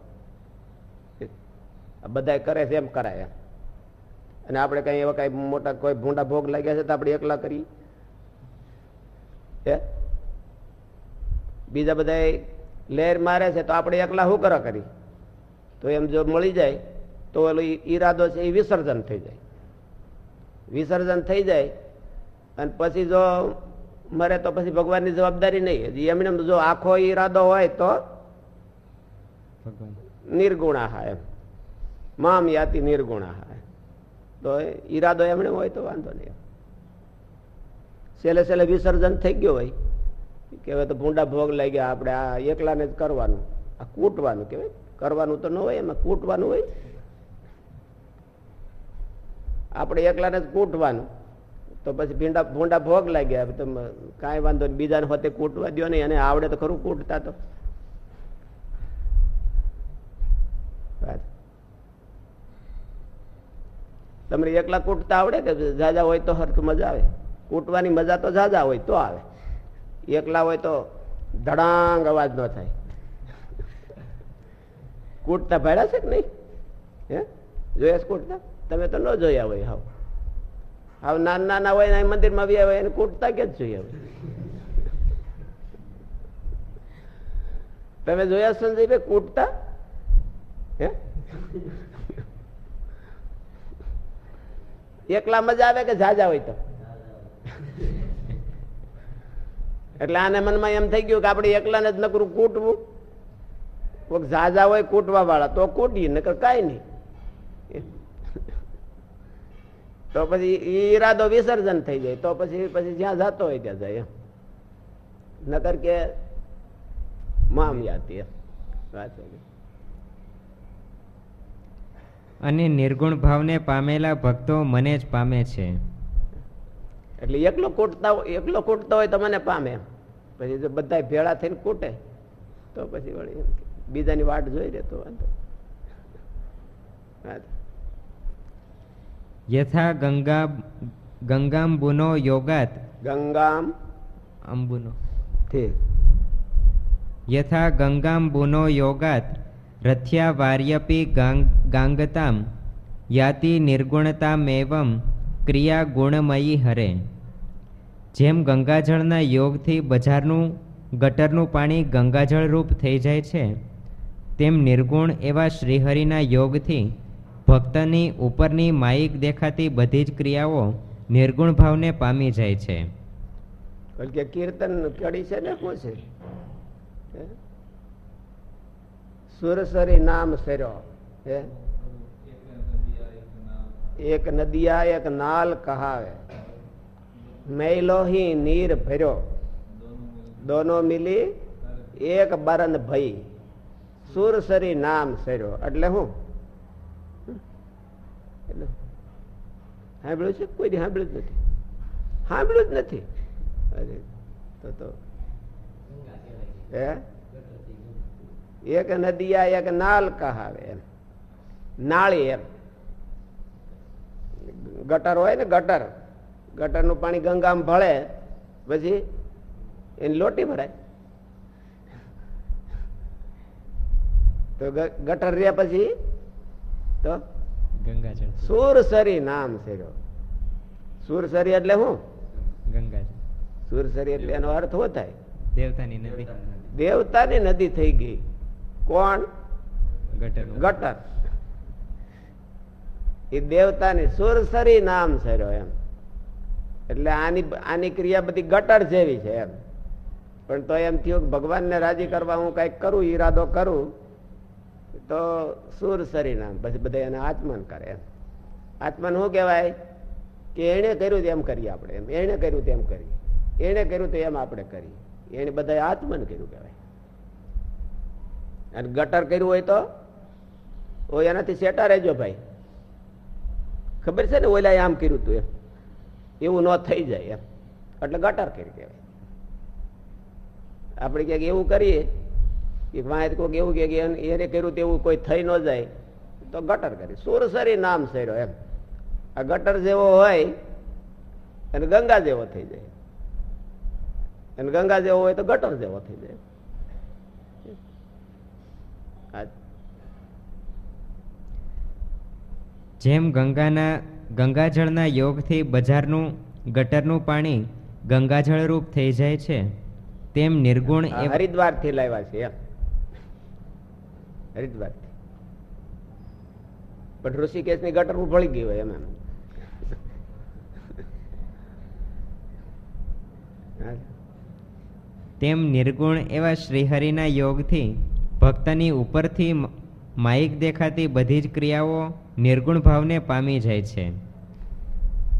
આ બધા કરે છે એમ કરાય એમ. અને આપણે કઈ એવા કઈ મોટા કોઈ ભૂંડા ભોગ લાગ્યા છે તો આપણે એકલા કરી હે? બીજા બધા લહેર મારે છે તો આપણે એકલા શું કરવા કરી તો એમ જો મળી જાય તો ઓલો ઈરાદો છે એ વિસર્જન થઈ જાય. વિસર્જન થઈ જાય અને પછી જો મરે તો પછી ભગવાનની જવાબદારી નહીં. હજી એમને એમ જો આખો ઈરાદો હોય તો નિર્ગુણા હા એમ. મામ યાતિ હા તો ઈરાદો એમણે હોય તો વાંધો નહીં છેલ્લે છેલ્લે વિસર્જન થઈ ગયો હોય. કે હવે તો ભૂંડા ભોગ લઈ ગયા આપણે આ એકલાને જ કરવાનું આ કૂટવાનું કહેવાય. કરવાનું તો ન હોય, એમાં કૂટવાનું હોય આપણે એકલાને જ કૂટવાનું. તો પછી ભીંડા ભૂંડા ભોગ લાગ્યા. તમે કાંઈ વાંધો નહીં. બીજાને હોતે કૂટવા દો નહીં. અને આવડે તો ખરું કૂટતા તો. તમને એકલા કૂટતા આવડે કે જાજા હોય તો હરખ મજા આવે? કૂટવાની મજા તો જાજા હોય તો આવે. એકલા હોય તો ધડાંગ અવાજ ન થાય. કૂટતા ભાડ્યા છે કે નહીં? હે? જોયા છે કૂટતા તમે તો ન જોયા હોય હાવ. હાવ નાના નાના હોય ને મંદિરમાં બી આવે એને કૂટતા કે જ જોયા હોય? તમે જોયા સંજયભાઈ કૂટતા? હે? એકલા મજા આવે કે જાજા હોય તો? એટલે આને મનમાં એમ થઈ ગયું કે આપણે એકલાને જ નકરું કૂટવું. કોઈક ઝાઝા હોય કૂટવા વાળા તો કૂટીએ નકર કાંઈ નહીં. તો પછી ઈરાદો વિસર્જન થઈ જાય તો પછી પછી જ્યાં જતો હોય ત્યાં જાય નકર કે મામયાતી વાત અને નિર્ગુણ ભાવને પામેલા ભક્તો મને જ પામે છે. એટલે એકલો કૂટતા એકલો કૂટતો હોય તો મને પામે પછી જો બધા ભેળા થઈને કૂટે તો પછી વળી બીજાની વાટ જોઈ રહેતો વાંધો. યથા ગંગા ગંગાંબુનો યોગાત. ગંગામ. અંબુનો. ઠીક. યથા ગંગાંબુનો યોગાત. રથ્યા વાર્યપી ગાંગ ગાંગતામ. યાતિ નિર્ગુણતામેવમ ક્રિયા ગુણમયી હરે. જેમ ગંગાજળના યોગથી બજારનું ગટરનું પાણી ગંગાજળ રૂપ થઈ જાય છે તેમ નિર્ગુણ એવા શ્રીહરિના યોગથી ભક્તની ઉપરની માયિક દેખાતી બધી જ ક્રિયાઓ નિર્ગુણ ભાવને પામી જાય છે. કે કીર્તન કડી છે ને શું છે? હે? સુરસરી નામ સર્યો હે? એક નદિયા એક નાલ કહાવે. મેલોહી નીર ભર્યો. દોનો મિલી એક બરન ભઈ. સુરસરી નામ સર્યો એટલે હું? એટલે સાંભળ્યું છે? કોઈ સાંભળ્યું જ નથી. સાંભળ્યું જ નથી. અરે, તો તો. હે? એક નદીયા, એક નાલ કહાવે એમ. નાળી એમ. ગટર હોય ને ગટર. ગટરનું પાણી ગંગામાં ભળે. પછી એની લોટી ભરાય. તો ગટર રહ્યા પછી? તો? ગંગાજળ. સુરસરી નામ જો. સુરસરી એટલે શું ગંગાજળ. સુરસરી એટલે એનો અર્થ શું થાય? દેવતાની નદી. દેવતાની નદી થઈ ગઈ. કોણ? ગટર. ગટર. એ દેવતાની સુરસરી નામ છે એમ. એટલે આની આની ક્રિયા બધી ગટર જેવી છે એમ. પણ તો એમ થયું કે ભગવાનને રાજી કરવા હું કંઈક કરું ઈરાદો કરું તો સુર નામ બધા એને આત્મન કરે એમ. આચમન શું કહેવાય? કે એણે કર્યું તેમ કરીએ આપણે એમ. એણે કર્યું તેમ કરીએ. એણે કર્યું તો એમ આપણે કરીએ. એને બધા આત્મન કર્યું કહેવાય. અને ગટર કર્યું હોય તો? ઓ એનાથી સેટા રહેજો ભાઈ. ખબર છે ને ઓલા આમ કર્યું તું એમ? એવું ન થઈ જાય એમ. એટલે ગટર કરી કહેવાય. આપણે ક્યાંક એવું કરીએ કે વાંચ કોઈક એવું કે એને કર્યું તેવું કોઈ થઈ ન જાય તો ગટર કરી. સુરસરી નામ સર્યો એમ. આ ગટર જેવો હોય અને ગંગા જેવો થઈ જાય. અને ગંગા જેવો હોય તો ગટર જેવો થઈ જાય. જેમ ગંગાના ગંગાજળના યોગથી બજારનું ગટરનું પાણી ગંગાજળ રૂપ થઈ જાય છે તેમ નિર્ગુણ હરિદ્વારથી લાવ્યા છે એમ. હરિદ્વાર પણ ઋષિકેશની ગટર ભળી ગઈ હોય એમ એમ. તેમ નિર્ગુણ એવા શ્રીહરિના યોગથી ભક્તની ઉપરથી માઇક દેખાતી બધી જ ક્રિયાઓ નિર્ગુણ ભાવને પામી જાય છે.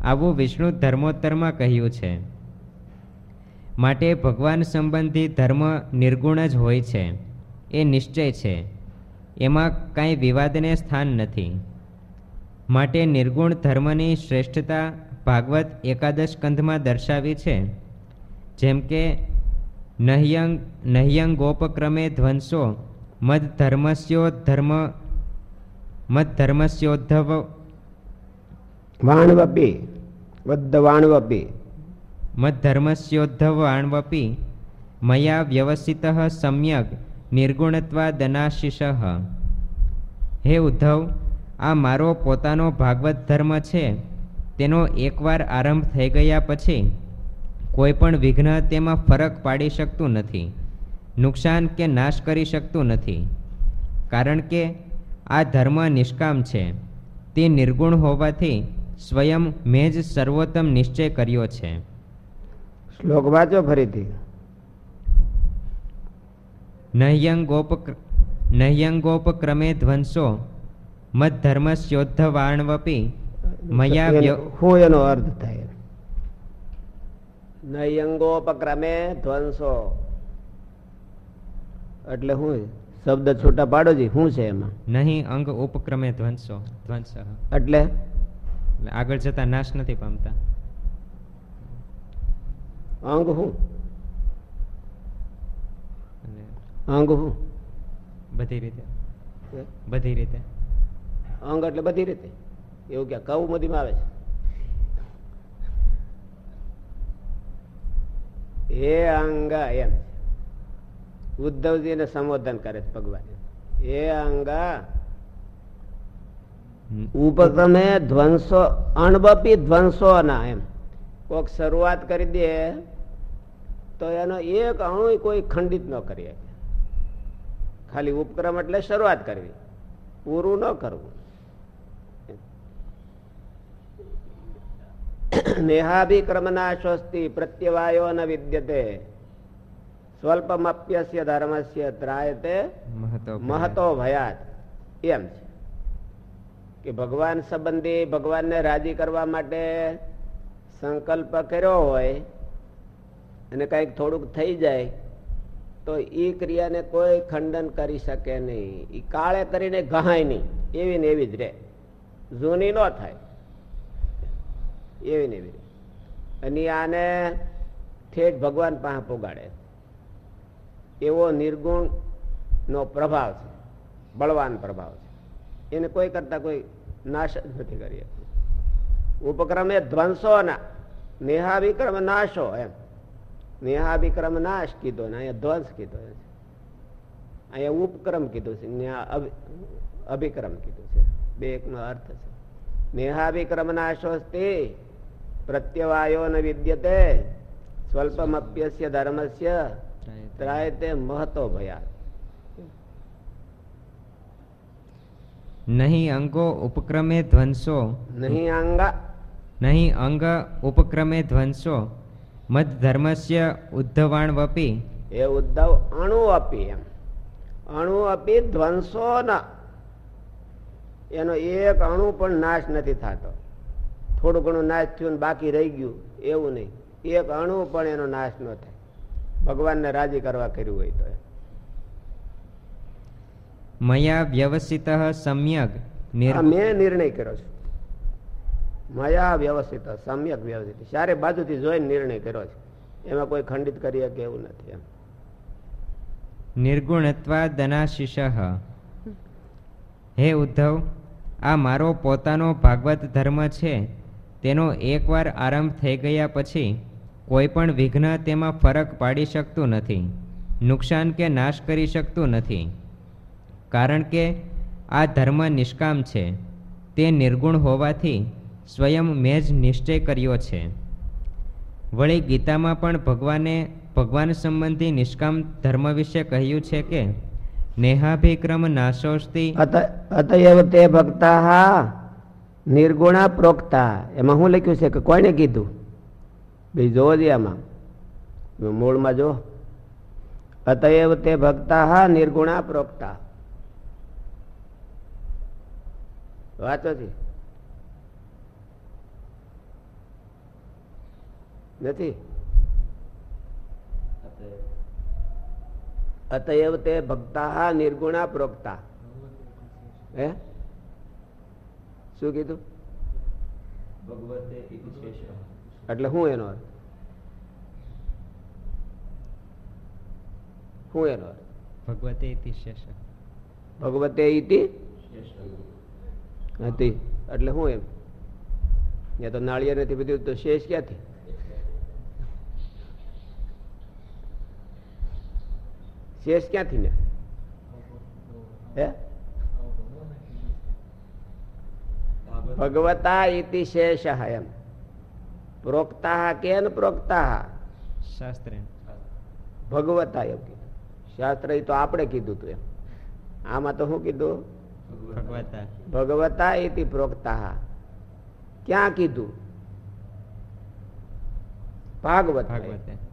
આવું વિષ્ણુ ધર્મોત્તરમાં કહ્યું છે. માટે ભગવાન સંબંધી ધર્મ નિર્ગુણ જ હોય છે. એ નિશ્ચય છે. એમાં કાંઈ વિવાદને સ્થાન નથી. માટે નિર્ગુણ ધર્મની શ્રેષ્ઠતા ભાગવત એકાદશ કંધમાં દર્શાવી છે. જેમ કે નહ્યંગ નહ્યંગોપક્રમે ધ્વંસો મદ ધર્મસ્યો ધર્મ મદ ધર્મસ્યોદ્ધવ વાણવપી વદ્ધ વાણવપી. મદ ધર્મસ્યોદ્ધવ આણવપી મયા વ્યવસિત સમ્યક નિર્ગુણત્વાદનાશિષ હે ઉદ્ધવ, આ મારો પોતાનો ભાગવત ધર્મ છે. તેનો એકવાર આરંભ થઈ ગયા પછી કોઈ પણ વિઘ્ન તેમાં ફરક પાડી શકતું નથી, નુકસાન કે નાશ કરી શકતું નથી. કારણ કે આ ધર્મ નિષ્કામ છે. તે નિર્ગુણ હોવાથી સ્વયં મેં જ સર્વોત્તમ નિશ્ચય કર્યો છે. શ્લોક વાંચો ફરીથી નહ્યંગોપ નહ્યંગોપક્રમે ધ્વંસો મદ ધર્મસ્યોદ્ધવાણવપી મયા હો એનો અર્થ થાય નહ્યંગોપક્રમે ધ્વંસો એટલે હું શબ્દ છૂટા પાડો જી શું છે એમાં નહીં અંગ ઉપક્રમે ધ્વંસો ધ્વંસ એટલે આગળ જતા નાશ નથી પામતા અંગ શું અંગ બધી રીતે. બધી રીતે. અંગ એટલે બધી રીતે? એવું ક્યાં? કૌમુદીમાં આવે છે? હે અંગ એમ. ઉદ્ધવજીને સંબોધન કરે છે ભગવાન. હે અંગ. ઉપક્રમે ધ્વંસો અણબપી ધ્વંસો ના એમ. કોક શરૂઆત કરી દે તો એનો એક અણુ કોઈ ખંડિત ન કરી ખાલી ઉપક્રમ એટલે શરૂઆત કરવી. પૂરું ન કરવું. નેહાભિક્રમના સ્વસ્તિ પ્રત્યવાયો ન વિદ્યતે. સ્વલ્પમપ્યસ્ય ધર્મસ્ય ત્રાયતે મહતો ભયાત. એમ છે. કે ભગવાન સંબંધી ભગવાનને રાજી કરવા માટે સંકલ્પ કર્યો હોય અને કંઈક થોડુંક થઈ જાય તો એ ક્રિયાને કોઈ ખંડન કરી શકે નહીં. એ કાળે કરીને ગહાય નહીં. એવી ને એવી જ રહે. જૂની ન થાય. એવી ને એવી. અને આને ઠેઠ ભગવાન પાસે પોગાડે. એવો નિર્ગુણ નો પ્રભાવ છે. બળવાન પ્રભાવ છે. એને કોઈ કરતા કોઈ નાશ જ નથી કરી. ઉપક્રમે ધ્વંસો ના નેહાભિક્રમ નાશો એમ. નેહાભિક્રમ નાશ કીધો ને અહીંયા ધ્વંસ કીધો છે. અહીંયા ઉપક્રમ કીધું છે. અભિ- અભિક્રમ કીધું છે. બે એકનો અર્થ છે. નેહાભિક્રમ નાશોસ્તિ પ્રત્યવાયો ન વિદ્યતે સ્વલ્પમપ્યસ્ય ધર્મસ્ય ત્રાયતે મહતો ભયા. નહીં અંગો ઉપક્રમે ધ્વંસો. નહીં અંગ નહીં અંગ ઉપક્રમે ધ્વંસો. મદ ધર્મસ્ય ઉદ્ધવાણવપી. એ ઉદ્ધવ અણુ અપી એમ. અણુ અપી ધ્વંસો ન. એનો એક અણુ પણ નાશ નથી થતો. થોડું ઘણું નાશ થયું બાકી રહી ગયું એવું નહીં. એક અણુ પણ એનો નાશ ન થાય. ભગવાનને રાજી કરવા કર્યું હોય તો મયા વ્યવસ્થિત સમ્યક મેં નિર્ણય કર્યો છે. મયા વ્યવસ્થિત, સમ્યક વ્યવસ્થિત. ચારે બાજુથી જોઈને નિર્ણય કર્યો છે. એમાં કોઈ ખંડિત કરી શકે એવું નથી એમ. નિર્ગુણત્વાદનાશિષ હે ઉદ્ધવ, આ મારો પોતાનો ભાગવત ધર્મ છે. તેનો એકવાર આરંભ થઈ ગયા પછી કોઈ પણ વિઘ્ન તેમાં ફરક પાડી શકતું નથી, નુકસાન કે નાશ કરી શકતું નથી. કારણ કે આ ધર્મ નિષ્કામ છે. તે નિર્ગુણ હોવાથી સ્વયં મેં જ નિશ્ચય કર્યો છે. વળી ગીતામાં પણ ભગવાને ભગવાન સંબંધી નિષ્કામ ધર્મ વિશે કહ્યું છે કે, નેહાભિક્રમ નાશોસ્તી. અત- અતએવ તે ભક્તા નિર્ગુણા પ્રોક્તા. એમાં શું લખ્યું છે કે કોઈને કીધું? ભાઈ જોવો જોઈએ આમાં. મૂળમાં જો અતએવ તે ભક્તા નિર્ગુણા પ્રોક્તા. વાંચો છે? નથી. અતએવ. તે ભક્તા નિર્ગુણા પ્રોક્તા. હે? શું કીધું? એટલે શું એનો અર્થ? શું એનો અર્થ? ભગવતે ઇતિ શેષ ભગવતે ઇતિ હતી એટલે શું એમ? એ તો નાળિયેર નથી બધું તો શેષ ક્યાંથી? શેષ ક્યાંથી ને? હે? ભગવતા ઇતિ શેષ એમ. પ્રોક્તા કેન પ્રોક્તા શાસ્ત્ર. ભગવતા એમ કીધું. શાસ્ત્ર એ તો આપણે કીધું તું એમ. આમાં તો શું કીધું? ભગવતા. ભગવતા ઇતિ પ્રોક્તા ક્યાં કીધું? ભાગવત. ભાગવતે.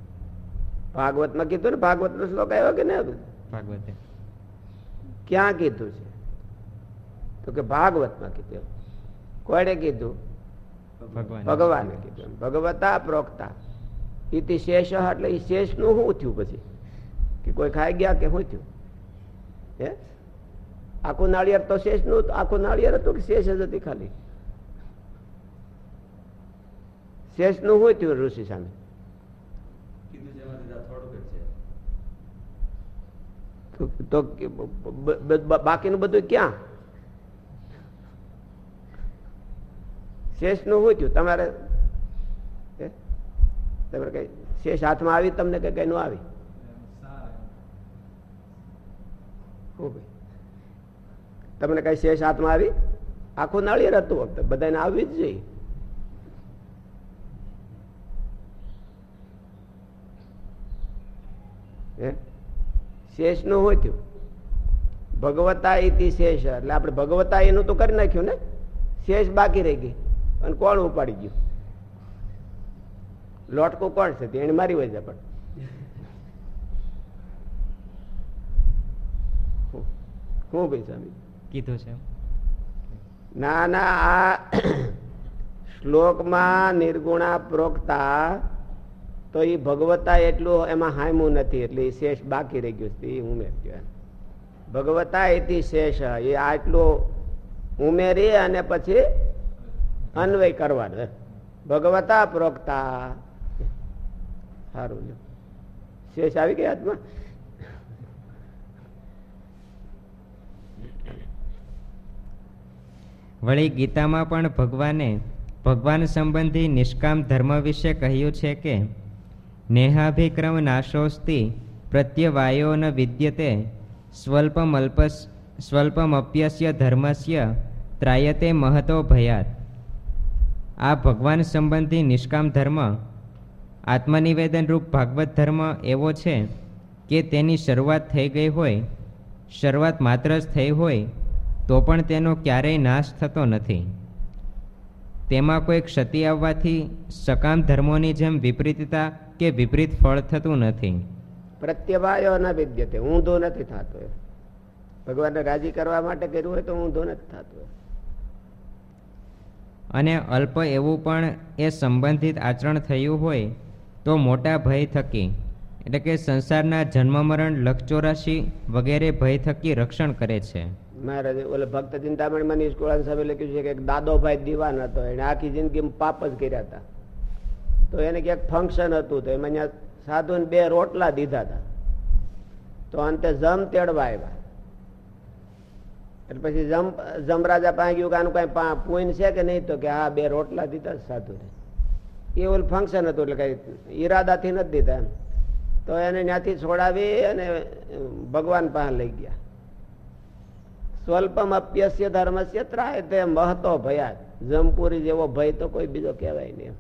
ભાગવતમાં કીધું ને ભાગવત નો શ્લોક આવ્યો કે નહીં ભાગવતે. ક્યાં કીધું છે? તો કે ભાગવતમાં કીધું. કોણે કીધું? ભગવાન. કીધું. ભગવતા પ્રોક્તા. ઇતિ શેષ એટલે એ શેષનું શું થયું પછી? કે કોઈ ખાઈ ગયા કે શું થયું? હે? આખું નાળિયેર તો શેષનું આખું નાળિયેર હતું કે શેષ જ હતી ખાલી? શેષનું શું થયું ઋષિ સામે? તો બાકીનું બધું ક્યાં? શેષનું શું થયું? તમારે? તમારે કઈ શેષ હાથમાં આવી તમને કઈ કઈ નું આવી? તમને કઈ શેષ હાથમાં આવી? આખું નાળિયેર હતું વખતે. બધાને આવવી જ જોઈએ હે શેષનું હોય થયું. ભગવતા ઇતિ શેષ એટલે આપણે ભગવતા એનું તો કરી નાખ્યું ને? શેષ બાકી રહી ગઈ. અને કોણ ઉપાડી ગયું? લોટકું કોણ છે? એને મારી વજે પણ. શું ભાઈ સ્વામી? કીધું છે ના ના આ શ્લોકમાં નિર્ગુણા પ્રોક્તા તો એ ભગવતા એટલું એમાં હાયમું નથી, એટલે એ શેષ બાકી રહી ગયું એ ઉમેરજો એમ. ભગવતા એથી શેષ એ આટલું ઉમેરી અને પછી અન્વય કરવાનો. ભગવતા પ્રોક્તા સારું શેષ આવી ગયા હાથમાં વળી ગીતામાં પણ ભગવાને ભગવાન સંબંધી નિષ્કામ ધર્મ વિશે કહ્યું છે કે નેહાભિક્રમ નાશોસ્તિ પ્રત્યવાયો ન વિદ્યતે સ્વલ્પમલ્પસ, સ્વલ્પમપ્યસ્ય ધર્મસ્ય ત્રાયતે મહતો ભયાત। આ ભગવાન સંબંધી નિષ્કામ ધર્મ આત્મનિવેદન રૂપ ભાગવત ધર્મ એવો છે કે તેની શરૂઆત થઈ ગઈ હોય, શરૂઆત માત્ર જ થઈ હોય, તો પણ તેનો ક્યારેય નાશ થતો નથી। તેમાં કોઈ ક્ષતિ આવવાથી સકામ ધર્મોની જેમ વિપરીતતા કે વિપરીત ફળ થતું નથી. પ્રત્યવાયો ન વિદ્યતે ઊંધો નથી થતો. ભગવાનને રાજી કરવા માટે કર્યું હોય તો ઊંધો નથી થતો અને અલ્પ એવું પણ એ સંબંધિત આચરણ થયું હોય તો મોટા ભય થકી એટલે કે સંસારના જન્મ મરણ લક્ષચોરાશી વગેરે ભય થકી રક્ષણ કરે છે. મહારાજે ઓલે ભક્ત ચિંતામણમાં નિષ્કુળાન સાહેબે લખ્યું છે કે દાદોભાઈ દીવાન હતો. એને આખી જિંદગી પાપ જ કર્યા હતા. તો એને ક્યાંક ફંક્શન હતું તો એમાં અહીંયા સાધુને બે રોટલા દીધા હતા. તો અંતે જમ તેડવા આવ્યા. એટલે પછી જમ, જમરાજા પાસે ગયું કે આનું કાંઈ પૂન છે કે નહીં તો કે હા, બે રોટલા દીધા સાધુને. એ ઓલું ફંક્શન હતું એટલે કાંઈ ઈરાદાથી નથી દીધા એમ. તો એને ત્યાંથી છોડાવી અને ભગવાન પાસે લઈ ગયા. સ્વલ્પમ અપ્યસ્ય ધર્મસ્ય ત્રાય તે મહતો ભયા. જમપુરી જેવો ભય તો કોઈ બીજો કહેવાય નહીં.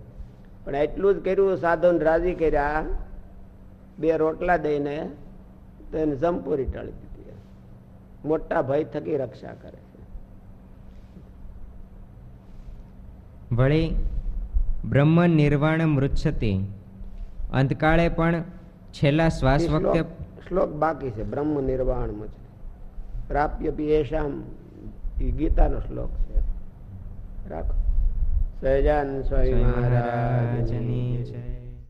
પણ એટલું જ કર્યું સાધુને રાજી કર્યા બે રોટલા દઈને તો એને જમપુરી ટળી દીધી. મોટા ભય થકી રક્ષા કરે છે. વળી બ્રહ્મ નિર્વાણ મૃચ્છતિ. અંતકાળે પણ છેલ્લા શ્વાસ વખતે શ્લોક- શ્લોક બાકી છે બ્રહ્મ નિર્વાણ પ્રાપ્ય પિયેશામ એ ગીતાનો શ્લોક છે. રાખો. સહજાન સ્વામી મહારાજ મહારાજની જય.